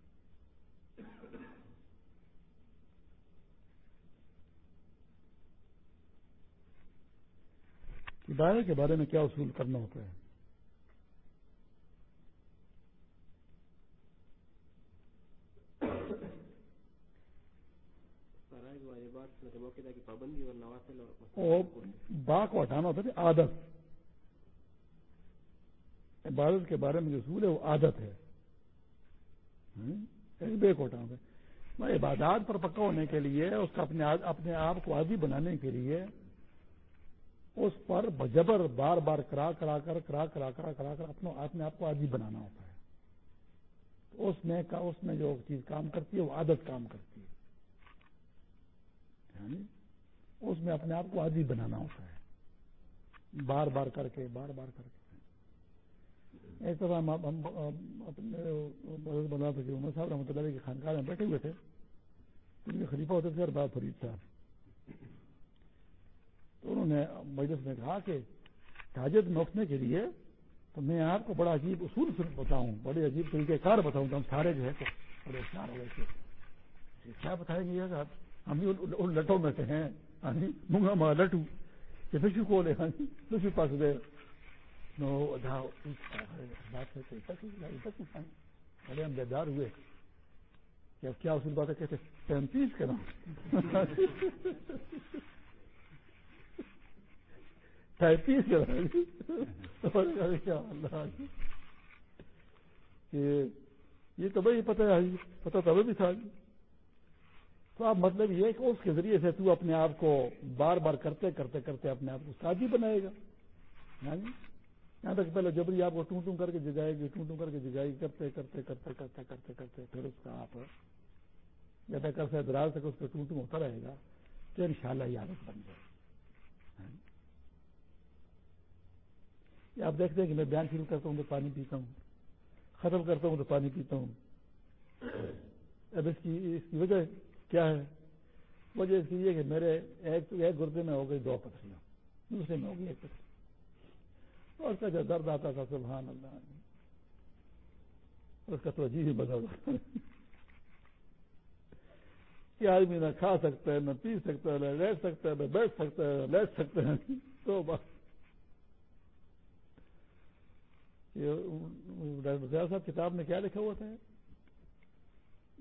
دائرے کے بارے میں کیا اصول کرنا ہوتا ہے؟ با کو ہٹانا ہوتا ہے عادت۔ عبادت کے بارے میں جو اصول ہے وہ عادت ہے۔ بے کو ہٹانا ہے۔ عبادات پر پکا ہونے کے لیے، اس کا اپنے آپ کو عادی بنانے کے لیے، اس پر بجبر بار بار کرا کرا کر، کرا کرا کرا کرا کر اپنے اپنے آپ کو عادی بنانا ہوتا ہے۔ اس میں اس میں جو چیز کام کرتی ہے، وہ عادت کام کرتی ہے۔ یعنی اس میں اپنے آپ کو عادی بنانا ہوتا ہے۔ بار بار کر کے، بار بار کر کے۔ ایک دفعہ ہم اپنے بنا عمر صاحب رحمۃ اللہ کے خانقاہ میں بیٹھے ہوئے تھے۔ ان کے خلیفہ ہوتے تھے اور فرید صاحب۔ تو انہوں نے مجلس میں کہا کہ حاجت میں اٹھنے کے لیے تو میں آپ کو بڑا عجیب اصول بتاؤں، بڑے عجیب طریقے کار بتاؤں تو ہم سارے جو ہے تو بڑے ہوشیار ہو گئے تھے۔ کیا بتائیں گے صاحب ہم ان لٹوں میں سے ہیں۔ یعنی منگا ماں لٹو۔ کہ بشو کو لے بشو یعنی پاس دے۔ نو اچھا، بات بڑے ہم بیدار ہوئے۔ کہ اب کیا اصول بات ہے کہتے پینتیس کرا پینتیس کرا یہ تو بھائی پتہ ہے، پتہ تو بھی تھا۔ تو اب مطلب یہ کہ اس کے ذریعے سے تو اپنے آپ کو بار بار کرتے کرتے کرتے اپنے آپ کو سادی بنائے گا۔ ہاں جی؟ یہاں تک پہلے جبری آپ کو ٹوں ٹوں کر کے جگائے گی، ٹوں ٹوں کر کے جگائے گی کرتے کرتے کرتے کرتے کرتے کرتے پھر اس کا آپ جب کر سے دراز تک اس کا ٹوں ٹوں ہوتا رہے گا تو ان شاء اللہ یہ عادت بن جائے ہاں جی؟ یہ آپ دیکھتے ہیں کہ میں بیان شروع کرتا ہوں تو پانی پیتا ہوں، ختم کرتا ہوں تو پانی پیتا ہوں۔ اب اس کی اس کی وجہ کیا ہے؟ وجہ اس کی یہ کہ میرے ایک ایک گردے میں ہو گئی دو پتھریاں، دوسرے میں ہو گئی ایک پتھری اور اس کا جو درد آتا تھا، سبحان اللہ۔ اس کا تو عجیب ہی بدل کہ آدمی نہ کھا سکتا ہے، نہ پی سکتا ہے، نہ رہ سکتا ہے، نہ بیٹھ سکتا ہے، نہ لیٹ سکتے ہیں تو بات ڈاکٹر صاحب کتاب میں کیا لکھا ہوا تھا؟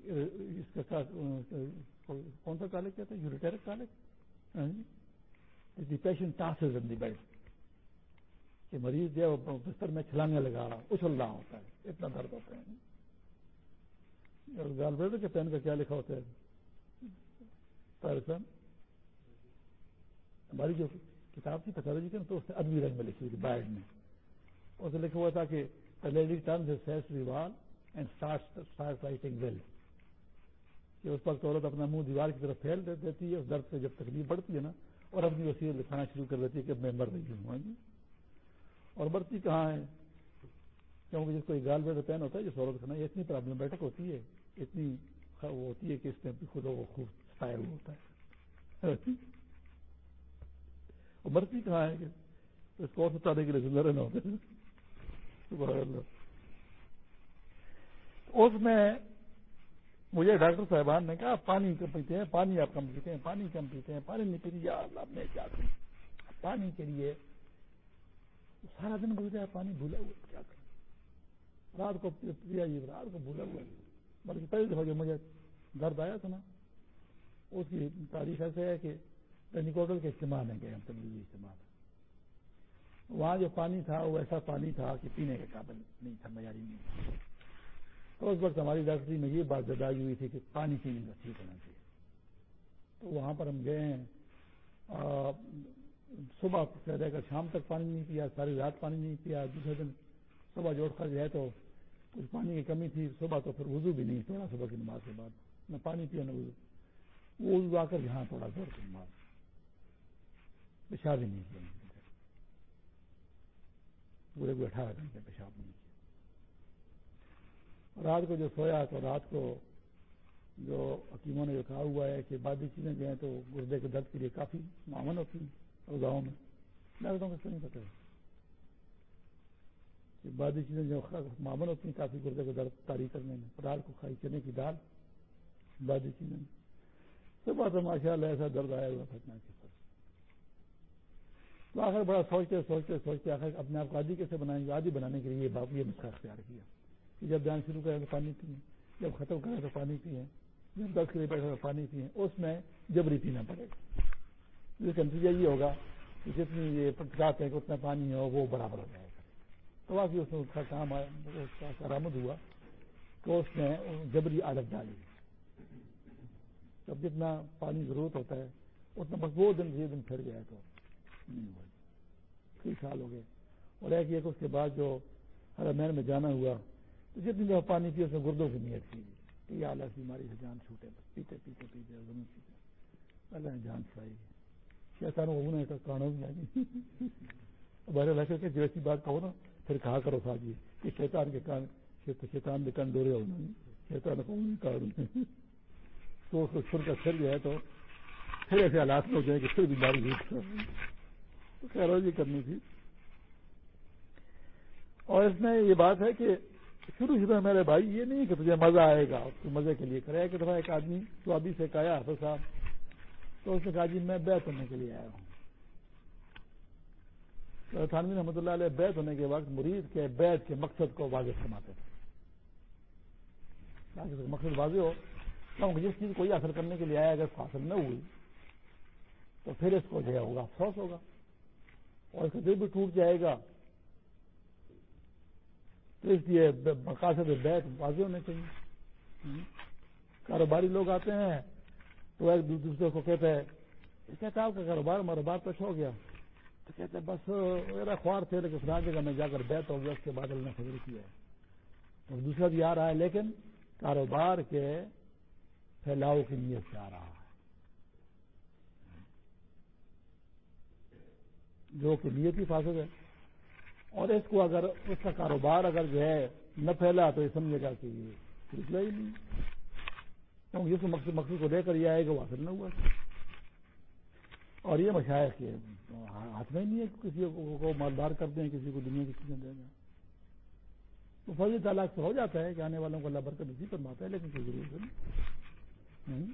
اس کا کون سا کالج کہتے ہیں؟ یوریٹیرک college? Patient tosses in the bed کہ مریض جو بستر میں چھلانگے لگا رہا اچھل رہا ہوتا ہے، اتنا درد ہوتا ہے۔ اور گال بیٹر کے پین کا کیا لکھا ہوتا ہے؟ ہماری جو کتاب تھی پیتھولوجی کی، تو اس نے ادبی رنگ میں لکھی ہوئی بائڈ میں۔ اسے لکھا ہوا تھا کہ turns sees rival and start writing well. کہ اس وقت عورت اپنا منہ دیوار کی طرف پھیل دیتی ہے، اس درد سے جب تکلیف بڑھتی ہے نا، اور اپنی وسیع لکھانا شروع کر دیتی ہے کہ میں مر رہی ہوں۔ ہاں جی۔ اور برتی کہاں ہے؟ کیونکہ جس کو گال بیٹر پین ہوتا ہے، جس عورت کا یہ اتنی پرابلم بیٹھک ہوتی ہے، اتنی وہ ہوتی ہے کہ اس میں خود وہ خوب فائر ہوتا ہے۔ جی؟ اور برتی کہاں ہے کہ اس کو اور ستانے کے لیے زندہ رہنا ہوتا ہے۔ اس میں مجھے ڈاکٹر صاحبان نے کہا، پانی کم پیتے ہیں، پانی آپ کم پیتے ہیں، پانی کم پیتے ہیں، پانی نہیں پیتے یا اللہ میں کیا کروں؟ پانی کے لیے سارا دن گزرا پانی بھولا ہوا کیا کروں؟ رات کو پیا جی رات کو بھولا ہوا بلکہ پہلی دفعہ جو مجھے درد آیا تھا نا، اس کی تاریخ ایسے ہے کہ ٹینیکوٹل کے استعمال ہے کہ ہم تبدیلی استعمال وہاں جو پانی تھا، وہ ایسا پانی تھا کہ پینے کے قابل نہیں تھا، معیاری نہیں تھا۔ تو اس وقت ہماری ڈاکٹری میں یہ بات زدائی ہوئی تھی کہ پانی پینے کا ٹھیک ہونا چاہیے۔ تو وہاں پر ہم گئے ہیں۔ صبح سے رہ کر شام تک پانی نہیں پیا، ساری رات پانی نہیں پیا، دوسرے دن صبح جوڑ کر ہے تو کچھ پانی کی کمی تھی، صبح تو پھر وضو بھی نہیں، تھوڑا صبح کی نماز کے بعد۔ نہ پانی پیا، نہ وضو۔ وہ وضو آ کر یہاں تھوڑا زور کی نماز۔ پیشاب ہی نہیں پورے پورے اٹھارہ گھنٹے پیشاب نہیں کیا۔ رات کو جو سویا تو رات کو جو حکیموں نے جو کہا ہوا ہے کہ بادی چیزیں جو ہیں تو گردے کے درد کے لیے کافی معمن ہوتی ہیں گاؤں میں۔ میں بتاؤں اس کو نہیں پتا کہ بادی چیزیں جو معمن ہوتی ہیں کافی گردے کے درد تاری کرنے میں رات کو کھائی چنے کی دال۔ بادی چیزیں۔ صبح تو ماشاء اللہ ایسا درد آیا ہوا پھٹنا کے پاس تو آخر بڑا سوچتے سوچتے سوچتے آخر اپنے آپ کو عادی کیسے بنائیں گے؟ عادی بنانے کے لیے باپ یہ نسخہ اختیار کیا۔ جب بیان شروع کرے تو پانی پئیں جب ختم کرے تو پانی پئیں جب دس کے بیٹھے تو پانی پئیں اس میں جبری پینا پڑے گا۔ جس کا نتیجہ یہ ہوگا کہ جتنی یہ چاہتے ہیں کہ اتنا پانی ہو وہ برابر ہو جائے گا۔ تو باقی اس میں اس کا کام آرامد ہوا تو اس نے جبری عادت ڈالی۔ جب جتنا پانی ضرورت ہوتا ہے، اتنا بس وہ دن یہ دن پھر گیا تو کئی سال ہو گئے۔ اور ایک ایک اس کے بعد جو ہر مین میں جانا ہوا تو جتنی دفعہ پانی پی اس میں گردوں کی نیت کی کہ یہ اللہ، بیماری سے جان چھوٹے بس۔ پیتے پیتے پیتے، زمین پیتے۔ اللہ نے جان چھڑائی گی شیطان وہ نے کانوں بھی آئی۔ بہرے لگے کہ جو ایسی بات کہو نا، پھر کہا کرو تھا جی کہ شیطان کے کان شیطان کے کان ڈورے ہونا شیطان کو کاٹ تو اس کو چھڑ کر پھر جو ہے تو پھر ایسے حالات میں ہو جائیں کہ پھر بیماری تو خیر جی کرنی تھی۔ اور اس میں یہ بات ہے کہ شروع شروع میں میرے بھائی، یہ نہیں کہ تجھے مزہ آئے گا، تو مزے کے لیے کرے۔ کہ دفعہ ایک آدمی تو ابھی سے کہا حافظ صاحب، تو اس نے کہا جی میں بیت ہونے کے لیے آیا ہوں۔ تو تھانوی رحمۃ اللہ علیہ بیت ہونے کے وقت مرید کے بیت کے مقصد کو واضح فرماتے تھے۔ تاکہ مقصد واضح ہو کیونکہ جس چیز کو یہ حاصل کرنے کے لیے آیا، اگر حاصل نہ ہوئی، تو پھر اس کو جو ہوگا، افسوس ہوگا۔ اور اس کا دل بھی ٹوٹ جائے گا۔ تو اس لیے مقاصد بیت واضح ہونے چاہیے۔ کاروباری لوگ آتے ہیں، تو ایک دوسرے کو کہتے ہیں کہتے آپ کا کاروبار ماروبار پیش ہو گیا۔ تو کہتے ہیں، بس، میرا خوار تھے، لیکن فلاں جگہ میں جا کر بیت ہو گیا، اس کے بعد اللہ نے خبر کیا ہے۔ تو دوسرا بھی آ رہا ہے، لیکن کاروبار کے پھیلاؤ کی نیت سے آ رہا ہے۔ جو کہ نیت ہی فاسد ہے۔ اور اس کو اگر اس کا کاروبار اگر جو ہے نہ پھیلا تو یہ سمجھے گا کہ یہ نکلا ہی نہیں۔ کیونکہ جس مقصد مقصد کو لے کر یہ آئے گا وہ حاصل نہ ہوا۔ اور یہ مشاعر کے ہاتھ میں نہیں ہے کسی کو مالدار کر دیں، کسی کو دنیا کی چیزیں دے دیں۔ تو فوجی تعلق سے ہو جاتا ہے کہ آنے والوں کو اللہ برکت اسی فرماتا ہے، لیکن کوئی ضرورت نہیں۔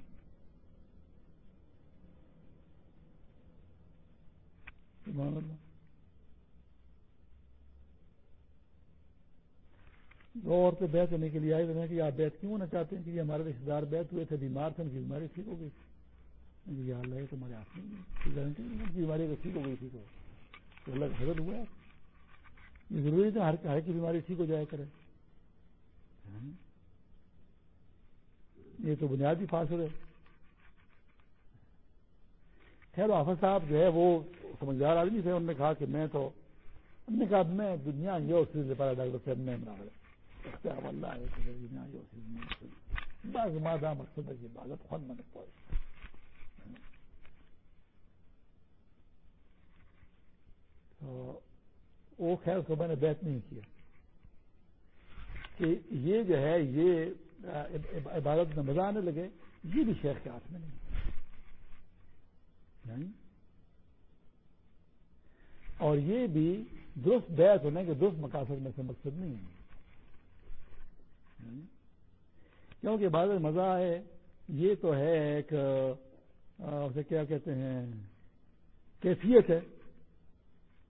دو عورتیں بیت ہونے کے لیے آئے ہوئے ہیں کہ آپ بیت کیوں ہونا چاہتے ہیں؟ کہ یہ ہمارے رشتے دار بیت ہوئے تھے، بیمار تھے، ان کی بیماری ٹھیک ہو گئی۔ تھی یہ اللہ تمہارے ہاتھ میں بیماری اگر ٹھیک ہو گئی تھی تو اللہ کا حضرت ہوا ہے۔ یہ ضروری تھا ہر کی بیماری ٹھیک ہو جائے کرے۔ یہ تو بنیادی فاصل ہے خیر آفر صاحب جو ہے وہ سمجھدار آدمی تھے، انہوں نے کہا کہ میں تو، انہوں نے کہا میں دنیا یہ اور چیز پایا ڈاکٹر صاحب نے اختیار اللہ ہے کہ دنیا بس مادہ مقصد ہے کہ عبادت خود میں نے تو وہ خیر کو میں نے بیت نہیں کیا کہ یہ جو ہے یہ عبادت میں مزہ آنے لگے یہ بھی شیخ کے ہاتھ میں نہیں یعنی؟ اور یہ بھی درست بیت ہونے کے درست مقاصد میں سے مقصد نہیں ہے کیونکہ بعض مزہ ہے، یہ تو ہے ایک اسے کیا کہتے ہیں، کیفیت ہے۔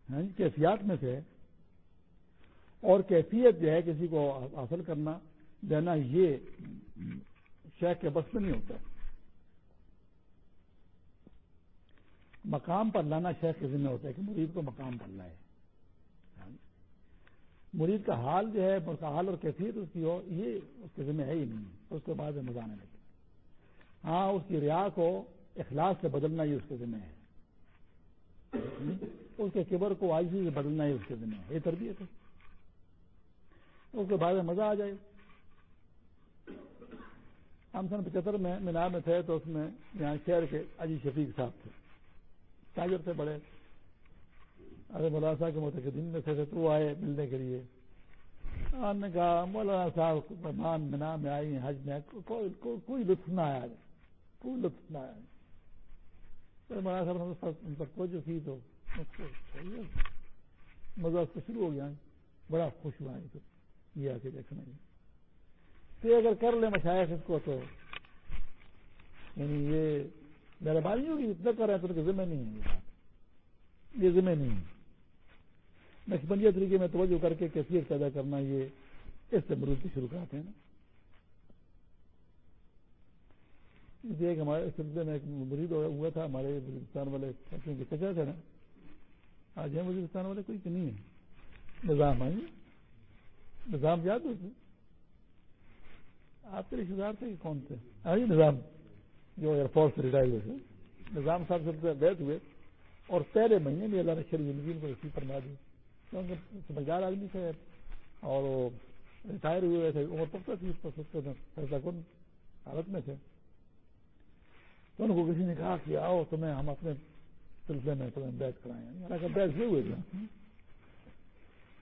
ہاں جی، کیفیات میں سے اور کیفیت جو ہے کسی کو حاصل کرنا، دینا یہ شیخ کے بس میں نہیں ہوتا۔ مقام پر لانا شیخ کے ذمہ ہوتا ہے کہ مرید کو مقام پر لائے مرید کا حال جو ہے اس کا حال اور کیفیت اس کی ہو، یہ اس کے ذمہ ہے ہی نہیں۔ اس کے بعد مزانے لگے۔ ہاں اس کی ریا کو اخلاص سے بدلنا ہی اس کے ذمہ ہے۔ اس کے کبر کو آجی سے بدلنا ہی اس کے ذمہ ہے۔ یہ تربیت ہے۔ اس کے بعد میں مزہ آ جائے۔ ہم سن پچہتر میں مینار میں تھے تو اس میں یہاں شہر کے اجی شفیق صاحب تھے۔ تاجر تھے بڑے۔ ارے مولانا صاحب کے متقدین میں تھے تو آئے ملنے کے لیے۔ ہاں، نے کہا، مولانا صاحب، مہمان مینا میں آئی حج میں کوئی لطف نہ آیا۔ کوئی لطف نہ آیا۔ مولانا صاحب ان پر توجہ کی تو اچھا، اچھا، اچھا۔ مزہ تو شروع ہو گیا۔ بڑا خوش ہوا ہے۔ یہ آ کے دیکھنا تو اگر کر لیں مشاعر اس کو تو۔ یعنی یہ مہربانی ہوگی، اتنا کر رہے ہیں تو ذمہ نہیں ہے۔ یہ ذمہ نہیں ہے۔ نقشبندیہ طریقے میں توجہ کر کے کیفیت پیدا کرنا یہ اس سے مرود کی شروع کرتے ہیں نا۔ اس لیے کہ ہمارے سلسلے میں ایک مرید ہوا تھا، ہمارے بلوچستان والے چچا تھے نا۔ آج ہے بلوچستان والے، کوئی کہ نہیں ہے۔ نظام آئی نظام یاد ہو آپ کے رشتے دار تھے کہ کون تھے؟ آئی نظام۔ جو ایئر فورس سے ریٹائر ہوئے تھے۔ نظام صاحب سے بیٹھ ہوئے اور پہلے مہینے میں اللہ نے شریف زندگی کو رسیو فرما دی۔ کیونکہ سمجھدار آدمی تھے اور وہ ریٹائر ہوئے تھے، عمر پکتا تھی فیصلہ کن حالت میں تھے۔ تو ان کو کسی نے کہا کہ آؤ تمہیں ہم اپنے سلسلے میں تمہیں بیت کرائیں حالانکہ بیت ہوئے ہوئے تھے؟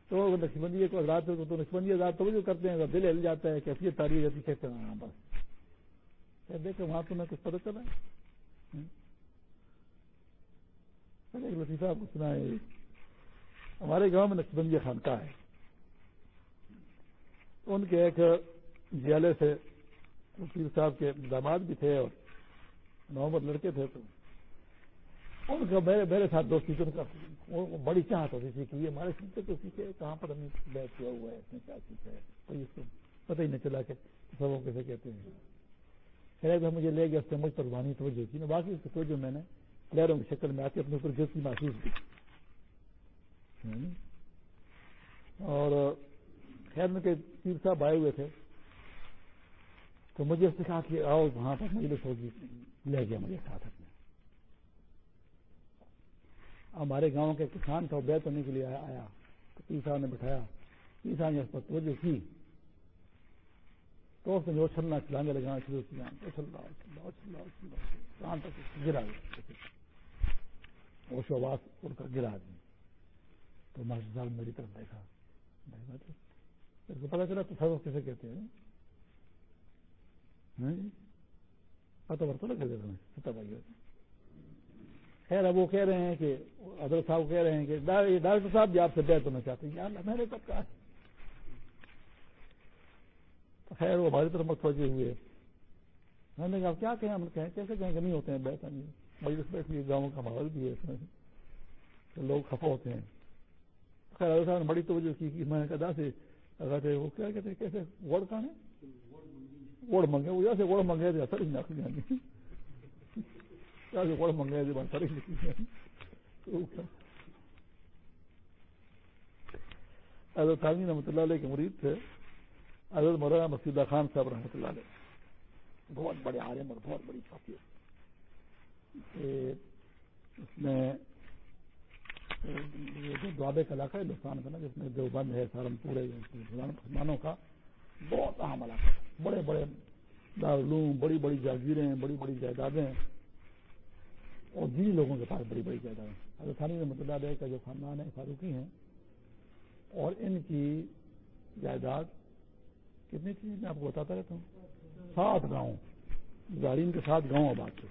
تو نقشبندی کو رات کو تو نقشبندی آزاد توجہ کرتے ہیں دل ہل جاتا ہے، کیفیت تاری جاتی کہتے ہیں ہاں بس۔ دیکھیں وہاں تمہیں کچھ پتہ چلا۔ ایک لطیفہ آپ کو سنا ہے ہمارے گاؤں میں نقشبندی خانقاہ ہے۔ ان کے ایک جیالے سے وکیل صاحب کے داماد بھی تھے اور محمد لڑکے تھے۔ تو ان کا میرے میرے ساتھ دوستی تو وہ بڑی چاہت ہوتی تھی کہ یہ ہمارے سیکھتے تو سیکھے کہاں پر ہمیں بیٹھ کیا ہوا ہے اس میں کیا سیکھا ہے کوئی اس کو پتہ ہی نہیں چلا کہ سب کیسے کہتے ہیں۔ خیر مجھے لے گیا اس سے مجھ پر وانی توجہ کی باقی اس کو جو میں نے لہروں کی شکل میں آ کے اپنے اوپر جلدی محسوس کی۔ اور خیر میں کہ پیر صاحب آئے ہوئے تھے۔ تو مجھے اس نے کہا کہ آؤ وہاں پر مجلس ہوگی۔ لے گیا مجھے ساتھ اپنے۔ ہمارے گاؤں کے کسان تھا بیت ہونے کے لیے آیا تو پیر صاحب نے بٹھایا۔ پیر صاحب نے اس پر توجہ کی۔ تو اس نے جو چلانے لگانا شروع کیا۔ تک گرا وہ شواس ان کا گرا آدمی تو ماسٹر صاحب میری طرف دیکھا۔ پتا چلا تو سب کیسے کہتے ہیں؟ پتہ برتن کر دیتا پتہ بھائی خیر، اب وہ کہہ رہے ہیں کہ، حضرت صاحب کہہ رہے ہیں کہ ڈاکٹر صاحب بھی آپ سے بیت ہونا چاہتے ہیں یار میں نے کب کہا؟ خیر، وہ ہماری طرف متوجہ ہوئے۔ میں نے کہا کیا کہیں ہم؟ کہیں کیسے کہیں کہ نہیں ہوتے ہیں؟ بیت مجلس بیٹھی گاؤں کا ماحول بھی ہے اس میں۔ لوگ خفا ہوتے ہیں۔ خیر صاحب نے بڑی توجہ کی کہ میں کہا سے اگر وہ کیا کہتے ہیں، کیسے؟ وڑ کہاں ہے؟ وڑ منگے، وہ جیسے وڑ منگے تھے اثر ہی نہ گوڑ منگائے تھے بات ساری حضرت تعلیم رحمۃ اللہ علیہ کے مرید تھے۔ حضرت مولانا مسیدہ خان صاحب رحمۃ اللہ علیہ۔ بہت بڑے عالم اور بہت بڑی شخصیت اس میں دوابے کا علاقہ ہے ہندوستان کا نا، جس میں دیوبند ہے، سہارنپور ہے مسلمانوں کا، بہت اہم علاقہ بڑے بڑے دارالعلوم، بڑی بڑی جاگیریں بڑی بڑی جائیدادیں اور جن لوگوں کے پاس بڑی بڑی جائیداد حضرت خانی رحمۃ اللہ علیہ کا جو خاندان ہے، فاروقی ہیں، اور ان کی جائیداد کتنی تھی؟ میں آپ کو بتاتا رہتا ہوں، سات گاؤں گاڑی کے ساتھ گاؤں آباد تھے۔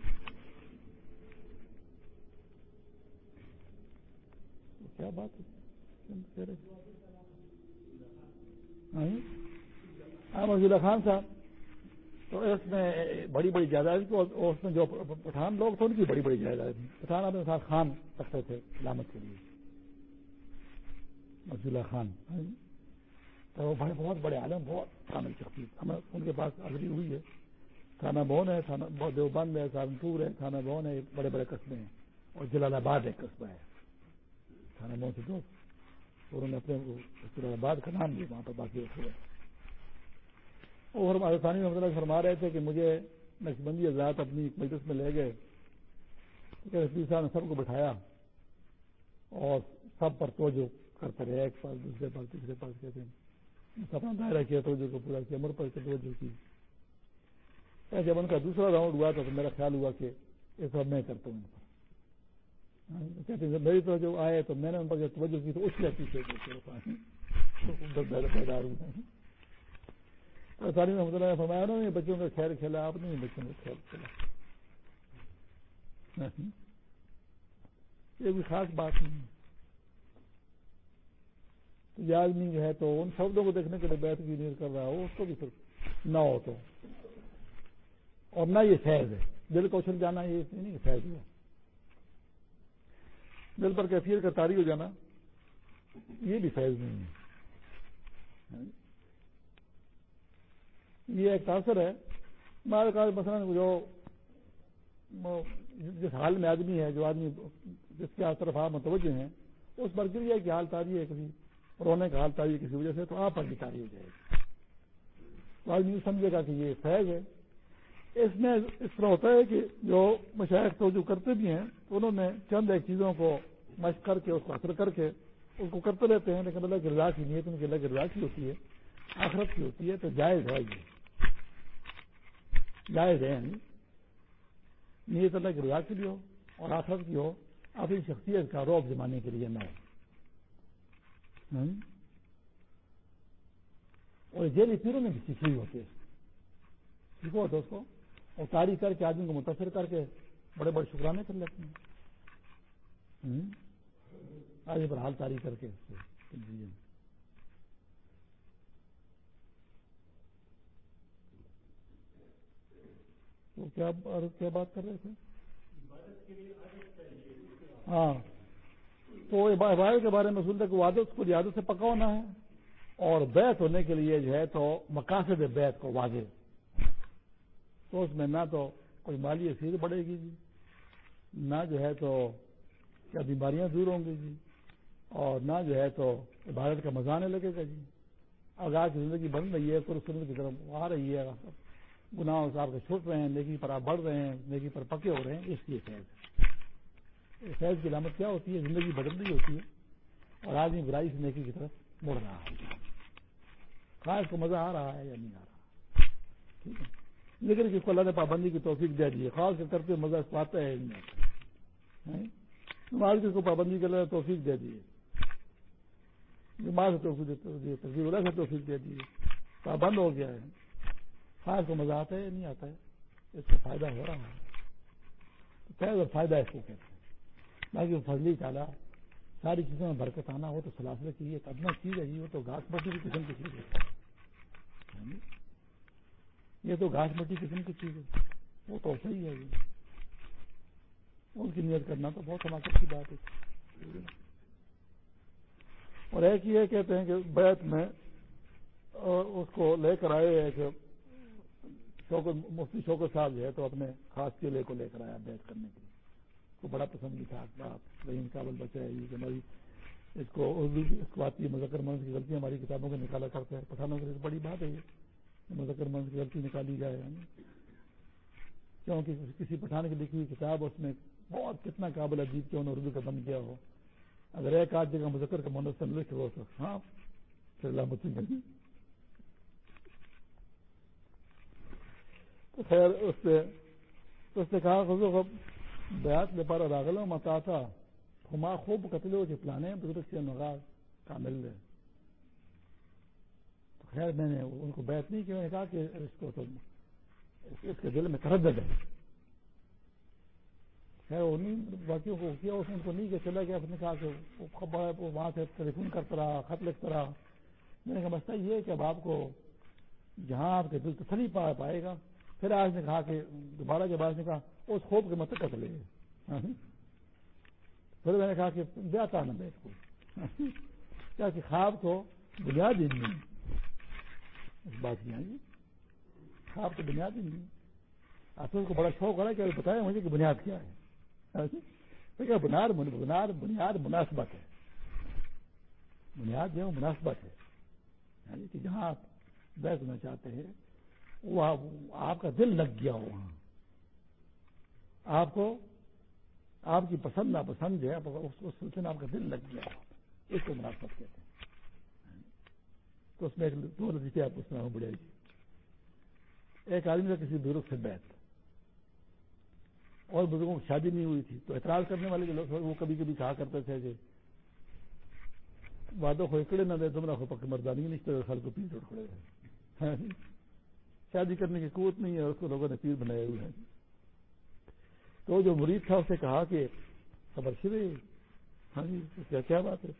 کیا بات ہے؟ ہاں؟ خان صاحب، تو اس میں بڑی بڑی جائیداد اور اس میں جو پٹھان، لوگ تھے ان کی بڑی بڑی جائیداد تھی پٹھان اپنے ساتھ خان رکھتے تھے علامت کے لیے۔ مسیلہ خان ہاں جی؟ تو بھائی بہت بڑے عالم، بہت کامل شخصی۔ ہمیں ان کے پاس حاضری ہوئی ہے۔ تھانہ بھون ہے، تھانہ دیوبند ہے سہارنپور ہے، تھانہ بھون ہے بڑے بڑے قصبے ہیں۔ اور جلال آباد ایک قصبہ ہے۔ تھانہ بھون سے دوست انہوں نے اپنے جلال آباد کا نام دیا وہاں پر باقی رکھے ہوئے۔ اور ثانی میں مطلب فرما رہے تھے کہ مجھے نقشبندی آزاد اپنی مجلس میں لے گئے۔ رفیع صاحب نے سب کو بٹھایا اور سب پر توجہ کرتے رہے۔ ایک پاس دوسرے پاس تیسرے پاس کہتے ہیں۔ اپنا دائرہ کیا، توجہ کو پورا کیا، مر پر توجہ کی۔ جب ان کا دوسرا راؤنڈ ہوا تو میرا خیال ہوا کہ یہ سب میں کرتا ہوں ان پر۔ کہتے ہیں میری توجہ آئے تو میں نے ان پر جب توجہ کی تو اس لیے پیچھے پیدا ہوں تعلیم رحمۃ اللہ فرمایا نا بچوں کا خیر کھیلا، آپ نے بچوں کا خیر کھیلا۔ یہ کوئی خاص بات نہیں تو یہ آدمی جو ہے تو ان شبدوں کو دیکھنے کے لیے بیٹھ کی نیت کر رہا ہو، اس کو بھی پھر نہ ہو تو۔ اور نہ یہ فیض ہے۔ دل کو اچھل جانا یہ نہیں فیض ہوا۔ دل پر کیفیت کا تاری ہو جانا، یہ بھی فیض نہیں ہے۔ یہ ایک تاثر ہے۔ ہمارے کہا مثلاً جو جس حال میں آدمی ہے، جو آدمی جس کے طرف آپ متوجہ ہیں، اس پر گریا کی حال تاری ہے کسی رونے کا حال تاری ہے کسی وجہ سے، تو آپ پر بھی تاری ہو جائے گی۔ تو آدمی سمجھے گا کہ یہ فیض ہے۔ اس میں اس طرح ہوتا ہے کہ جو مشاعر تو جو کرتے بھی ہیں، تو انہوں نے چند ایک چیزوں کو مشق کر کے، اس کو اثر کر کے اس کو کرتے رہتے ہیں، لیکن اللہ کی رضا کی نیت، ان کی اللہ کی رضا کی ہوتی ہے، آخرت کی ہوتی ہے، تو جائز ہے یہ۔ جائز ہے یعنی نیت اللہ کی رضا کے لیے ہو اور آخرت کی ہو، اپنی شخصیت کا روب جمانے کے لیے نہ ہو۔ اور جیلی پیروں نے بھی سیکھی ہوتی ہے سیکھو ہوتا اس کو۔ اور تاریخ کر کے آدمی کو متاثر کر کے بڑے بڑے شکرانے کر لیتے ہیں۔ آگے پر حال تاریخ کر کے۔ تو کیا بات کر رہے تھے؟ ہاں۔ تو عبادت کے بارے میں سنتے کہ عادت کو عادت سے پکا ہونا ہے اور بیت ہونے کے لیے جو ہے تو مقاصد بیت کو واضح تو اس میں نہ تو کوئی مالی حیثیت بڑھے گی جی۔ نہ جو ہے تو کیا بیماریاں دور ہوں گی جی۔ اور نہ جو ہے تو عبادت کا مزہ آنے لگے گا جی۔ آج کی زندگی بن رہی ہے پورے سنت کی طرف آ رہی ہے۔ گناہوں سے آپ کے چھوٹ رہے ہیں، نیکی پر آپ بڑھ رہے ہیں، نیکی پر پکے ہو رہے ہیں، اس لیے فیض فیض کی علامت کیا ہوتی ہے؟ زندگی بدل رہی ہوتی ہے۔ اور آدمی برائی سے نیکی کی طرف مڑ رہا ہے۔ خاص کو مزہ آ رہا ہے یا نہیں آ رہا؟ ٹھیک ہے۔ لیکن کس کو اللہ نے پابندی کی توفیق دے دی ہے۔ خاص کرتے مزہ اس کو آتا ہے۔ ہاں؟ نماز کس کو پابندی کے لیے توفیق دے دی نماز سے توفیق اللہ سے توفیق دے دی پابند ہو گیا ہے۔ خاص کو مزہ آتا ہے نہیں آتا ہے، اس کا فائدہ ہو رہا ہے۔ فائدہ اس کو کہتے ہیں۔ باقی فضلی چالا ساری چیزوں میں برکت آنا ہو تو سلاسلے کی ایک ادنا چیز ہے وہ تو گھاس مٹی کی قسم کی چیز ہے۔ ہاں جی؟ یہ تو گھاس مٹی قسم کی چیز ہے۔ وہ تو صحیح ہے یہ ان کی نیت کرنا تو بہت حماقت کی بات ہے۔ اور ایک یہ کہتے ہیں کہ بیت میں اس کو لے کر آئے ہیں کہ شوکت، مفتی شوکت صاحب جو ہے تو اپنے خاص قلعے کو لے کر آیا بیت کرنے کے لیے۔ کو بڑا پسند بھی تھا رحیم کابل بچہ ہے، یہ کہ ہماری اس کو اردو، اس کو آتی ہے مذکر منز کی غلطی ہماری کتابوں کو نکالا کرتا ہے پٹھانوں کے لیے بڑی بات ہے یہ۔ مذکر منز کی غلطی نکالی جائے کیونکہ کسی پٹھان کی لکھی ہوئی کتاب اس میں بہت کتنا قابل عجیب کیوں نے اردو کا بند کیا ہو۔ اگر ایک آدھ جگہ مذکر کا منسل لکھ ہو تو ہاں پھر لامتی نہیں تو خیر، اس سے، اس نے کہا بیات نے پر راغل متا تھا۔ ہما خوب قتل ہو جو پلانے بزرگ سے نگار کامل ہے۔ خیر میں نے ان کو بیعت نہیں کیا کہا کہ اس کو تو اس کے دل میں تردد ہے۔ خیر انہیں باقیوں کو کیا، اس نے ان کو نہیں کہ چلا گیا، اس نے کہا کہ وہ وہاں سے ٹیلیفون کرتا رہا، خط لکھتا رہا۔ میں نے کہا، مسئلہ یہ ہے کہ اب آپ کو جہاں آپ کے دل تسلی پا پائے گا۔ پھر آج نے کہا کہ دوبارہ جب آج نے کہا، اس خوب کے مت قتل ہے پھر میں نے کہا کہ بیاتا نا بیت کو۔ کیا کہ خواب تو بنیاد ہی نہیں۔ اس بات نہیں آئی۔ خواب تو بنیاد ہی نہیں۔ آپ کو بڑا شوق رہا ہے کہ بتایا مجھے کہ بنیاد کیا ہے۔ بنیاد بنیاد بنیاد، مناسبت ہے۔ بنیاد جو ہے مناسبت ہے۔ یعنی کہ جہاں آپ بیٹھنا چاہتے ہیں، وہ آپ کا دل لگ گیا ہو۔ وہاں آپ کو، آپ کی پسند، ناپسند جو ہے، اس سلسلے میں آپ کا دل لگ گیا ہو۔ اس کو مناسبت کہتے ہیں۔ تو اس میں ایک دو نتیجے آپ کو سنا بڑھے گی۔ ایک آدمی کا کسی بزرگ سے بیٹھ اور بزرگوں کی شادی نہیں ہوئی تھی تو اعتراض کرنے والے جو لوگ وہ کبھی کبھی کہا کرتے تھے کہ وادوں کو اکڑے نہ دے تم نہ پکے مردانی نہیں خال کو پیر کھڑے ہیں جی۔ شادی کرنے کی قوت نہیں ہے اس کو لوگوں نے پیر بنائے ہوئے ہیں۔ تو جو مرید تھا، اسے کہا کہ خبر شری۔ ہاں جی کیا کیا بات ہے؟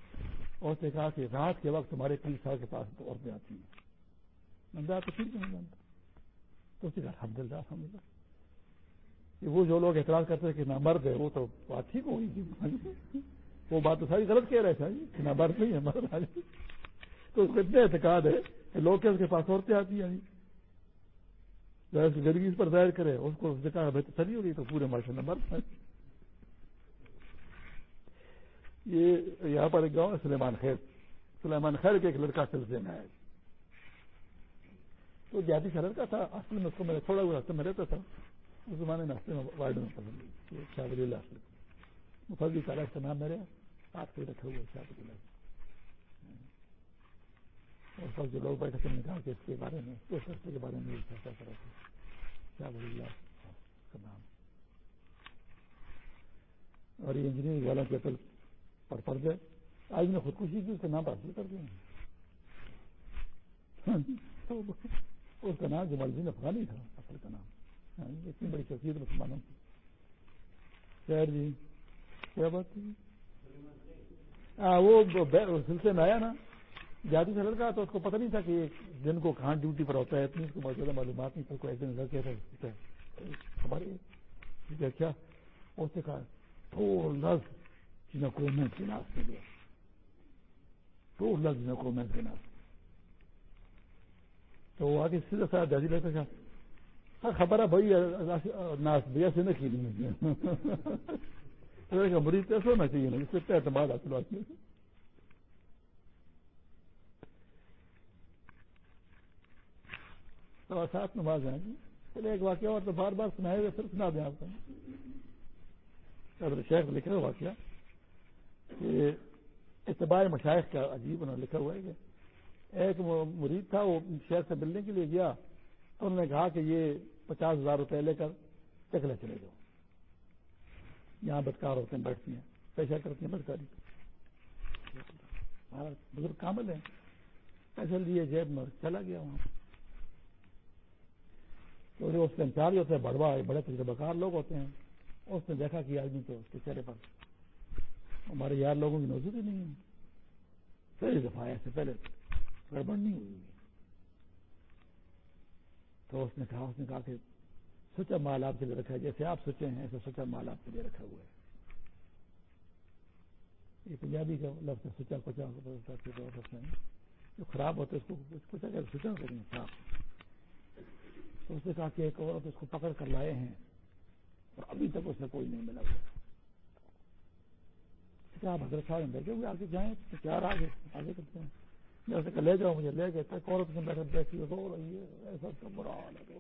اس نے کہا کہ رات کے وقت ہمارے پیر صاحب کے پاس عورتیں آتی ہیں۔ میں آپ کو ٹھیک نہیں جانتا تو اسے کہا الحمد للہ الحمد للہ کہ وہ جو لوگ اعتراض کرتے کہ نہ مرد ہے، وہ تو بات ٹھیک ہوگی تھی۔ وہ بات تو ساری غلط کہہ رہے تھے۔ کہ نہ مرد نہیں ہے، مرد آ تو اس کو اتنے اعتقاد ہے کہ لوگ کے اس کے پاس عورتیں آتی ہیں۔ گرگی اس پر ظاہر کرے، اس کو دیکھا بہتر چلی ہوگی تو پورے ماشاء اللہ مرد یہ یہاں پر ایک گاؤں ہے، سلیمان خیر سلیمان خیر کے ایک لڑکا سلسلے میں آئے تو جاتی کا لڑکا تھا۔ اصل میں اس کو میں تھوڑا ہوا راستے میں رہتا تھا۔ اس زمانے میں ہفتے میں وارڈ میں پسند شاہ ولی اللہ مفضی کا کا نام میرے آپ کو رکھا ہوا شاہ ولی اللہ۔ اور سب جو لوگ بیٹھے تھے کہا کہ اس کے بارے میں، اس رستے کے بارے میں چرچا کرا تھا۔ شاہ ولی اللہ کا نام۔ اور یہ انجینئرنگ والا کے پر پڑ گئے آج نے خودکشی کی، اس کا نام حاصل کر دیا۔ ہاں جی، اس کا نام جمال الدین افغانی تھا، اصل کا نام۔ ہاں جی، اتنی بڑی شخصیت مسلمانوں کی۔ خیر جی کیا بات تھی؟ ہاں وہ سلسلے میں آیا نا جاتی سے لڑکا، تو اس کو پتہ نہیں تھا کہ دن کو کہاں ڈیوٹی پر ہوتا ہے، اتنی اس کو بہت زیادہ معلومات نہیں تھا کوئی ایک دن لڑکے تھے ہمارے کیا اس نے کہا تو لفظ جنہیں کو میں کے ناس کے گیا تو لفظ جنہیں کو میں کے ناس تو وہ آگے سیدھا سا جاتی لڑکا کہا ہاں خبر ہے بھائی ناس بھیا سے نہ کی نہیں مریض ایسا ہونا چاہیے نا اس سے اعتماد حاصل ہوتی ہے تو ساتھ نماز آئیں گے چلے ایک واقعہ اور تو بار بار سنائے گا پھر سنا دیں آپ کو شیخ لکھا ہوا واقعہ کہ اتباع مشائق کا عجیب انہوں نے لکھا ہوا ہے کہ ایک مرید تھا، وہ شہر سے ملنے کے لیے گیا، تو انہوں نے کہا کہ یہ پچاس ہزار روپے لے کر چکلے چلے جاؤ۔ یہاں بدکار ہوتے ہیں بیٹھتی ہیں پیسہ کرتی ہیں، بدکاری۔ بزرگ کامل ہیں۔ پیسے لیے جیب میں چلا گیا وہاں۔ تو اس کے انچارج ہوتے ہیں بڑوا بڑے تجربہ کار لوگ ہوتے ہیں، اس نے دیکھا کہ آدمی تو اس کے چہرے پر ہمارے یار لوگوں کی نوزی نہیں ہے پہلی دفعہ سے پہلے گڑبڑ نہیں ہوئی تو اس نے کہا، اس نے کہا کہ سچا مال آپ کے لیے رکھا ہے، جیسے آپ سوچے ہیں، ایسا سچا مال آپ کے لیے رکھا ہوا ہے۔ یہ پنجابی کا لفظ ہے، سچا کچا جو خراب ہوتا ہے، اس کو کچا کہ سچا کریں صاف۔ تو اس نے کہا کہ ایک عورت اس کو پکڑ کر لائے ہیں، اور ابھی تک اسے کوئی نہیں ملا ہوا۔ کیا آپ حضرت صاحب بیٹھے ہوئے آگے جائیں تو کیا راج ہے؟ آگے کرتے ہیں۔ جیسے کہ لے جاؤ مجھے، لے گئے تک عورت میں بیٹھے بیٹھی رو رہی ہے۔ ایسا کا برا حال ہے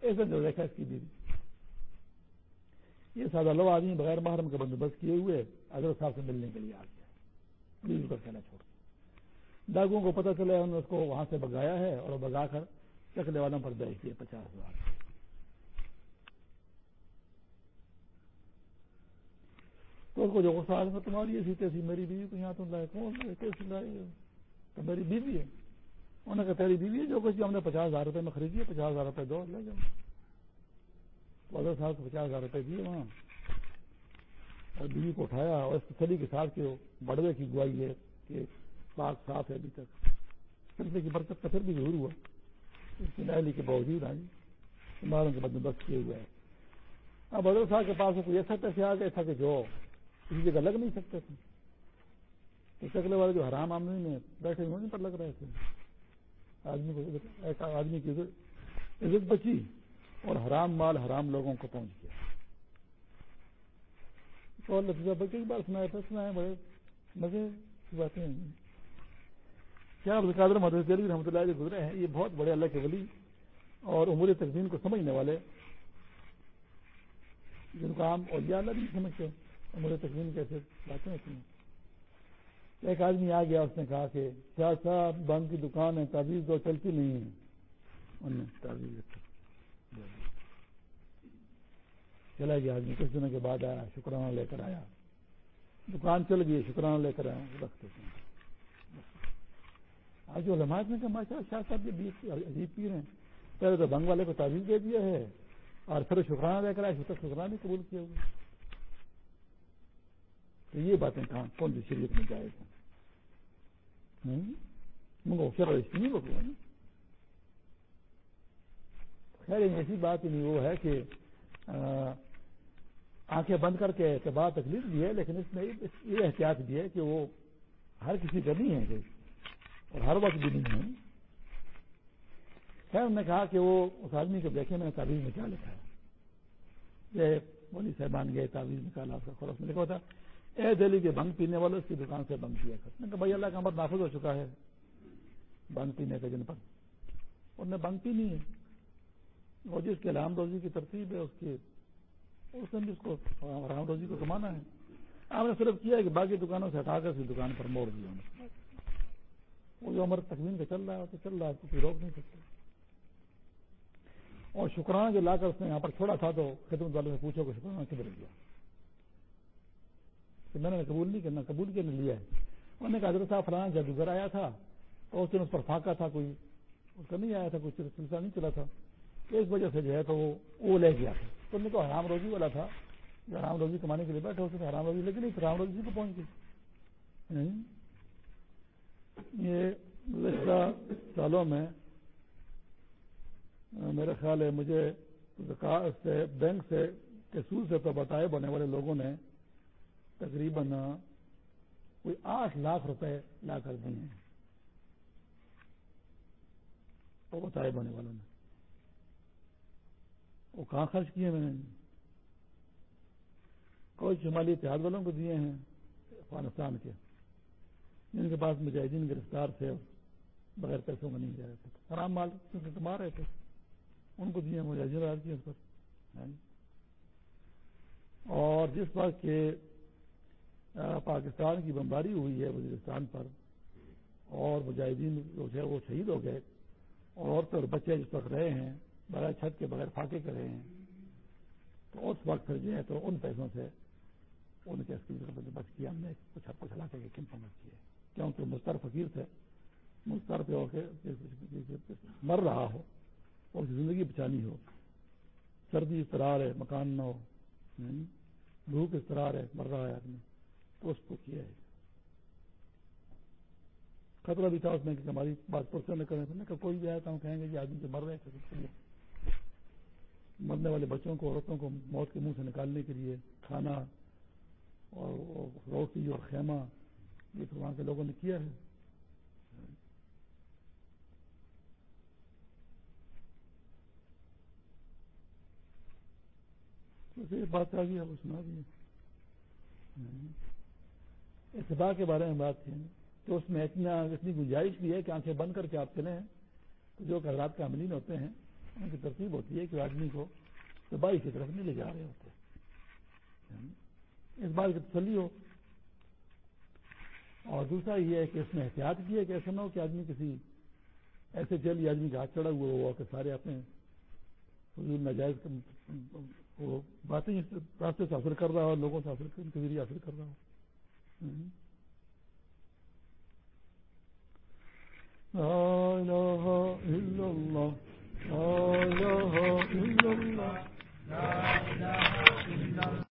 ایسا جو دیکھا، اس کی بیوی۔ یہ سادہ لو آدمی بغیر محرم کا بندوبست کیے ہوئے حضرت صاحب سے ملنے کے لیے آ گیا۔ بیوی کا کہنا چھوڑ ڈاکوں کو پتہ چلا، انہوں نے اس کو وہاں سے بگایا ہے اور بگا کر چکلے والوں پر بیچ دیے، پچاس ہزار۔ تو اس کو جو غصہ آدمی تمہاری ایسی تیسی میری بیوی کو یہاں تم لائے کون؟ لائے کیسی لائے۔ تو میری بیوی ہے۔ انہوں نے کہا، تیری بیوی ہے جو کچھ ہم نے پچاس ہزار روپے میں خریدی ہے، پچاس ہزار روپے دو، لے جاؤ۔ پندرہ صاحب کو پچاس ہزار روپے دیے وہاں۔ اور بیوی کو اٹھایا اور اس تسلی کے ساتھ کہ بڑوے کی گوائی ہے کہ پاک صاف ہے ابھی تک۔ سلسلے کی برکت کا پھر بھی ضرور ہوا۔ اس کی نہلی کے باوجود آئی ماروں کے بندوبست کیے ہوئے ہیں۔ اب بدر صاحب کے پاس کوئی ایسا پیسے آ گئے تھا کہ جو کسی جگہ لگ نہیں سکتے تھے۔ تو چکلے والے جو حرام آمدنی میں بیٹھے ہوئے پر لگ رہے تھے۔ آدمی کو ایک آدمی کی عزت بچی اور حرام مال حرام لوگوں کو پہنچ گیا۔ اور لطیفہ بچے کی بات سنایا تھا سنا ہے بڑے مزے کی باتیں کیا قادر مدرس علی رحمۃ اللہ جو گزرے ہیں؟ یہ بہت بڑے اللہ کے ولی اور عمر تقدیم کو سمجھنے والے۔ جن کا عام اور اللہ بھی سمجھتے۔ ہیں عمر تقدیم کیسے باتیں ہوتی ہیں؟ ایک آدمی آ گیا، اس نے کہا کہ کیا صاحب بند کی دکان ہے، تعویذ دو چلتی نہیں ہے انہوں نے تعویذ چلا گیا آدمی، کچھ دنوں کے بعد آیا، شکرانہ لے کر آیا۔ دکان چل گئی، شکرانہ لے کر آیا۔ رکھتے ہیں۔ آج جو علماء نے کہا ماشاء شاہ صاحب یہ عجیب پیر ہیں۔ پہلے تو بنگ والے کو تعویذ دے دیا ہے اور پھر شکرانہ لے کر آئے شکر شکرانہ قبول کیا۔ ہوئے تو یہ باتیں کہاں کون سی شریعت میں جائے گا اس نہیں بکو خیر ایسی بات نہیں، وہ ہے کہ آنکھیں بند کر کے اعتبار تکلیف بھی ہے، لیکن اس میں یہ احتیاط بھی ہے کہ وہ ہر کسی کا نہیں ہے اور ہر وقت بھی نہیں ہے۔ خیر انہوں نے کہا کہ وہ اس آدمی کو دیکھے میں نے تعویذ میں کیا لکھا ہے۔ یہ بولی صاحبان گئے، تعویذ نکالا اس کا خورس میں لکھا ہوتا اے دہلی کے بنگ پینے والے اس کی دکان سے بند کیا کر کہا بھائی اللہ کا امر نافذ ہو چکا ہے۔ بنگ پینے کا جن پر۔ انہوں نے بنگ پی نہیں ہے۔ اور جس کے رام روزی کی ترتیب ہے، اس کی اس نے بھی اس کو رام روزی کو کمانا ہے۔ آپ نے صرف کیا ہے کہ باقی دکانوں سے ہٹا کر اس کی دکان پر موڑ دیا۔ وہ جو عمر تقویم کا چل رہا ہے تو چل رہا ہے کوئی روک نہیں سکتے اور شکرانہ جو لا کر اس نے یہاں پر چھوڑا تھا تو خدمت والے سے پوچھو کہ شکرانہ کدھر گیا؟ تو میں نے قبول نہیں کرنا قبول کیا نہیں لیا ہے۔ انہوں نے کہا، حضرت صاحب فلانا جادوگر آیا تھا تو اس دن اس پر پھاکا تھا کوئی، اس کا نہیں آیا تھا کوئی، سلسلہ نہیں چلا تھا۔ اس وجہ سے جو ہے تو وہ لے گیا۔ تھا تو میں تو حرام روزی والا تھا۔ جو حرام روزی کمانے کے لیے بیٹھے ہوتے تھے حرام روزی، لیکن نہیں حرام روزی کو پہنچ گئی۔ یعنی یہ گزشتہ سالوں میں میرا خیال ہے مجھے سے، بینک سے سور سے تو بتائے بنے والے لوگوں نے تقریباً کوئی آٹھ لاکھ روپے لا کر دیے ہیں وہ بتائے بنے والوں نے۔ وہ کہاں خرچ کیے میں نے؟ کوئی شمالی اتحاد والوں کو دیے ہیں افغانستان کے۔ جن کے پاس مجاہدین گرفتار تھے، بغیر پیسوں میں نہیں جا رہے تھے۔ حرام مال مار رہے تھے۔ ان کو دیے مجاہدین راج کیے اس پر۔ اور جس وقت کے پاکستان کی بمباری ہوئی ہے وزیرستان پر اور مجاہدین جو ہے وہ شہید ہو گئے۔ اور عورتیں اور بچے جس وقت رہے ہیں، بغیر چھت کے، بغیر فاقے کے رہے ہیں۔ تو اس وقت پھر جو ہے تو ان پیسوں سے ان کے بچ کیا۔ ہم نے کچھ ہر کچھ علاقے کے کمپن کیے کیونکہ مستر فقیر تھے مستر پہ ہو کے مر رہا ہو، اور زندگی بچانی ہو۔ سردی اس طرح ہے، مکان نہ ہو۔ بھوک اس طرح ہے، مر رہا ہے آدمی۔ تو اس کو کیا ہے؟ خطرہ بھی تھا اس میں کہ ہماری بات پرسن نہ کریں کہ کوئی بھی آیا تھا ہم کہیں گے کہ آدمی جو مر رہے تھے مرنے والے بچوں کو، عورتوں کو موت کے منہ سے نکالنے کے لیے کھانا اور روٹی اور خیمہ، یہ تو وہاں کے لوگوں نے کیا ہے۔ بات آ گئی وہ سنا دی اتباع کے بارے میں بات کی۔ تو اس میں اتنا اتنی گنجائش بھی ہے کہ آنکھیں بند کر کے آپ چلیں۔ تو جو حضرات کا عملین ہوتے ہیں، ان کی ترتیب ہوتی ہے کہ آدمی کو تباہی کی طرف نہیں لے جا رہے ہوتے۔ اس بات کی تسلی ہو۔ اور دوسرا یہ ہے کہ اس میں احتیاط کی ہے کہ ایسا نہ ہو کہ آدمی کسی ایسے جل آدمی کا ہاتھ چڑھا ہوا ہوا کہ سارے اپنے حضور ناجائز باتیں راستے سے حاصل کر رہا ہو لوگوں سے حاصل کر لا إله إلا الله لا إله إلا الله لا إله إلا الله